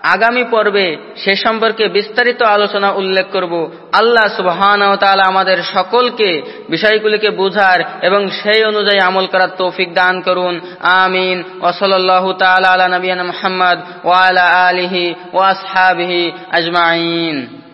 আগামী পর্বে সে সম্পর্কে বিস্তারিত আলোচনা উল্লেখ করব। আল্লাহ সুবহান আমাদের সকলকে বিষয়গুলিকে বুঝার এবং সেই অনুযায়ী আমল করার তৌফিক দান করুন। আমিন। ওসল্লাহ তালা নবীন মোহাম্মদ ওয়ালা আলিহি ওয়াসহাবিহি আজমাইন।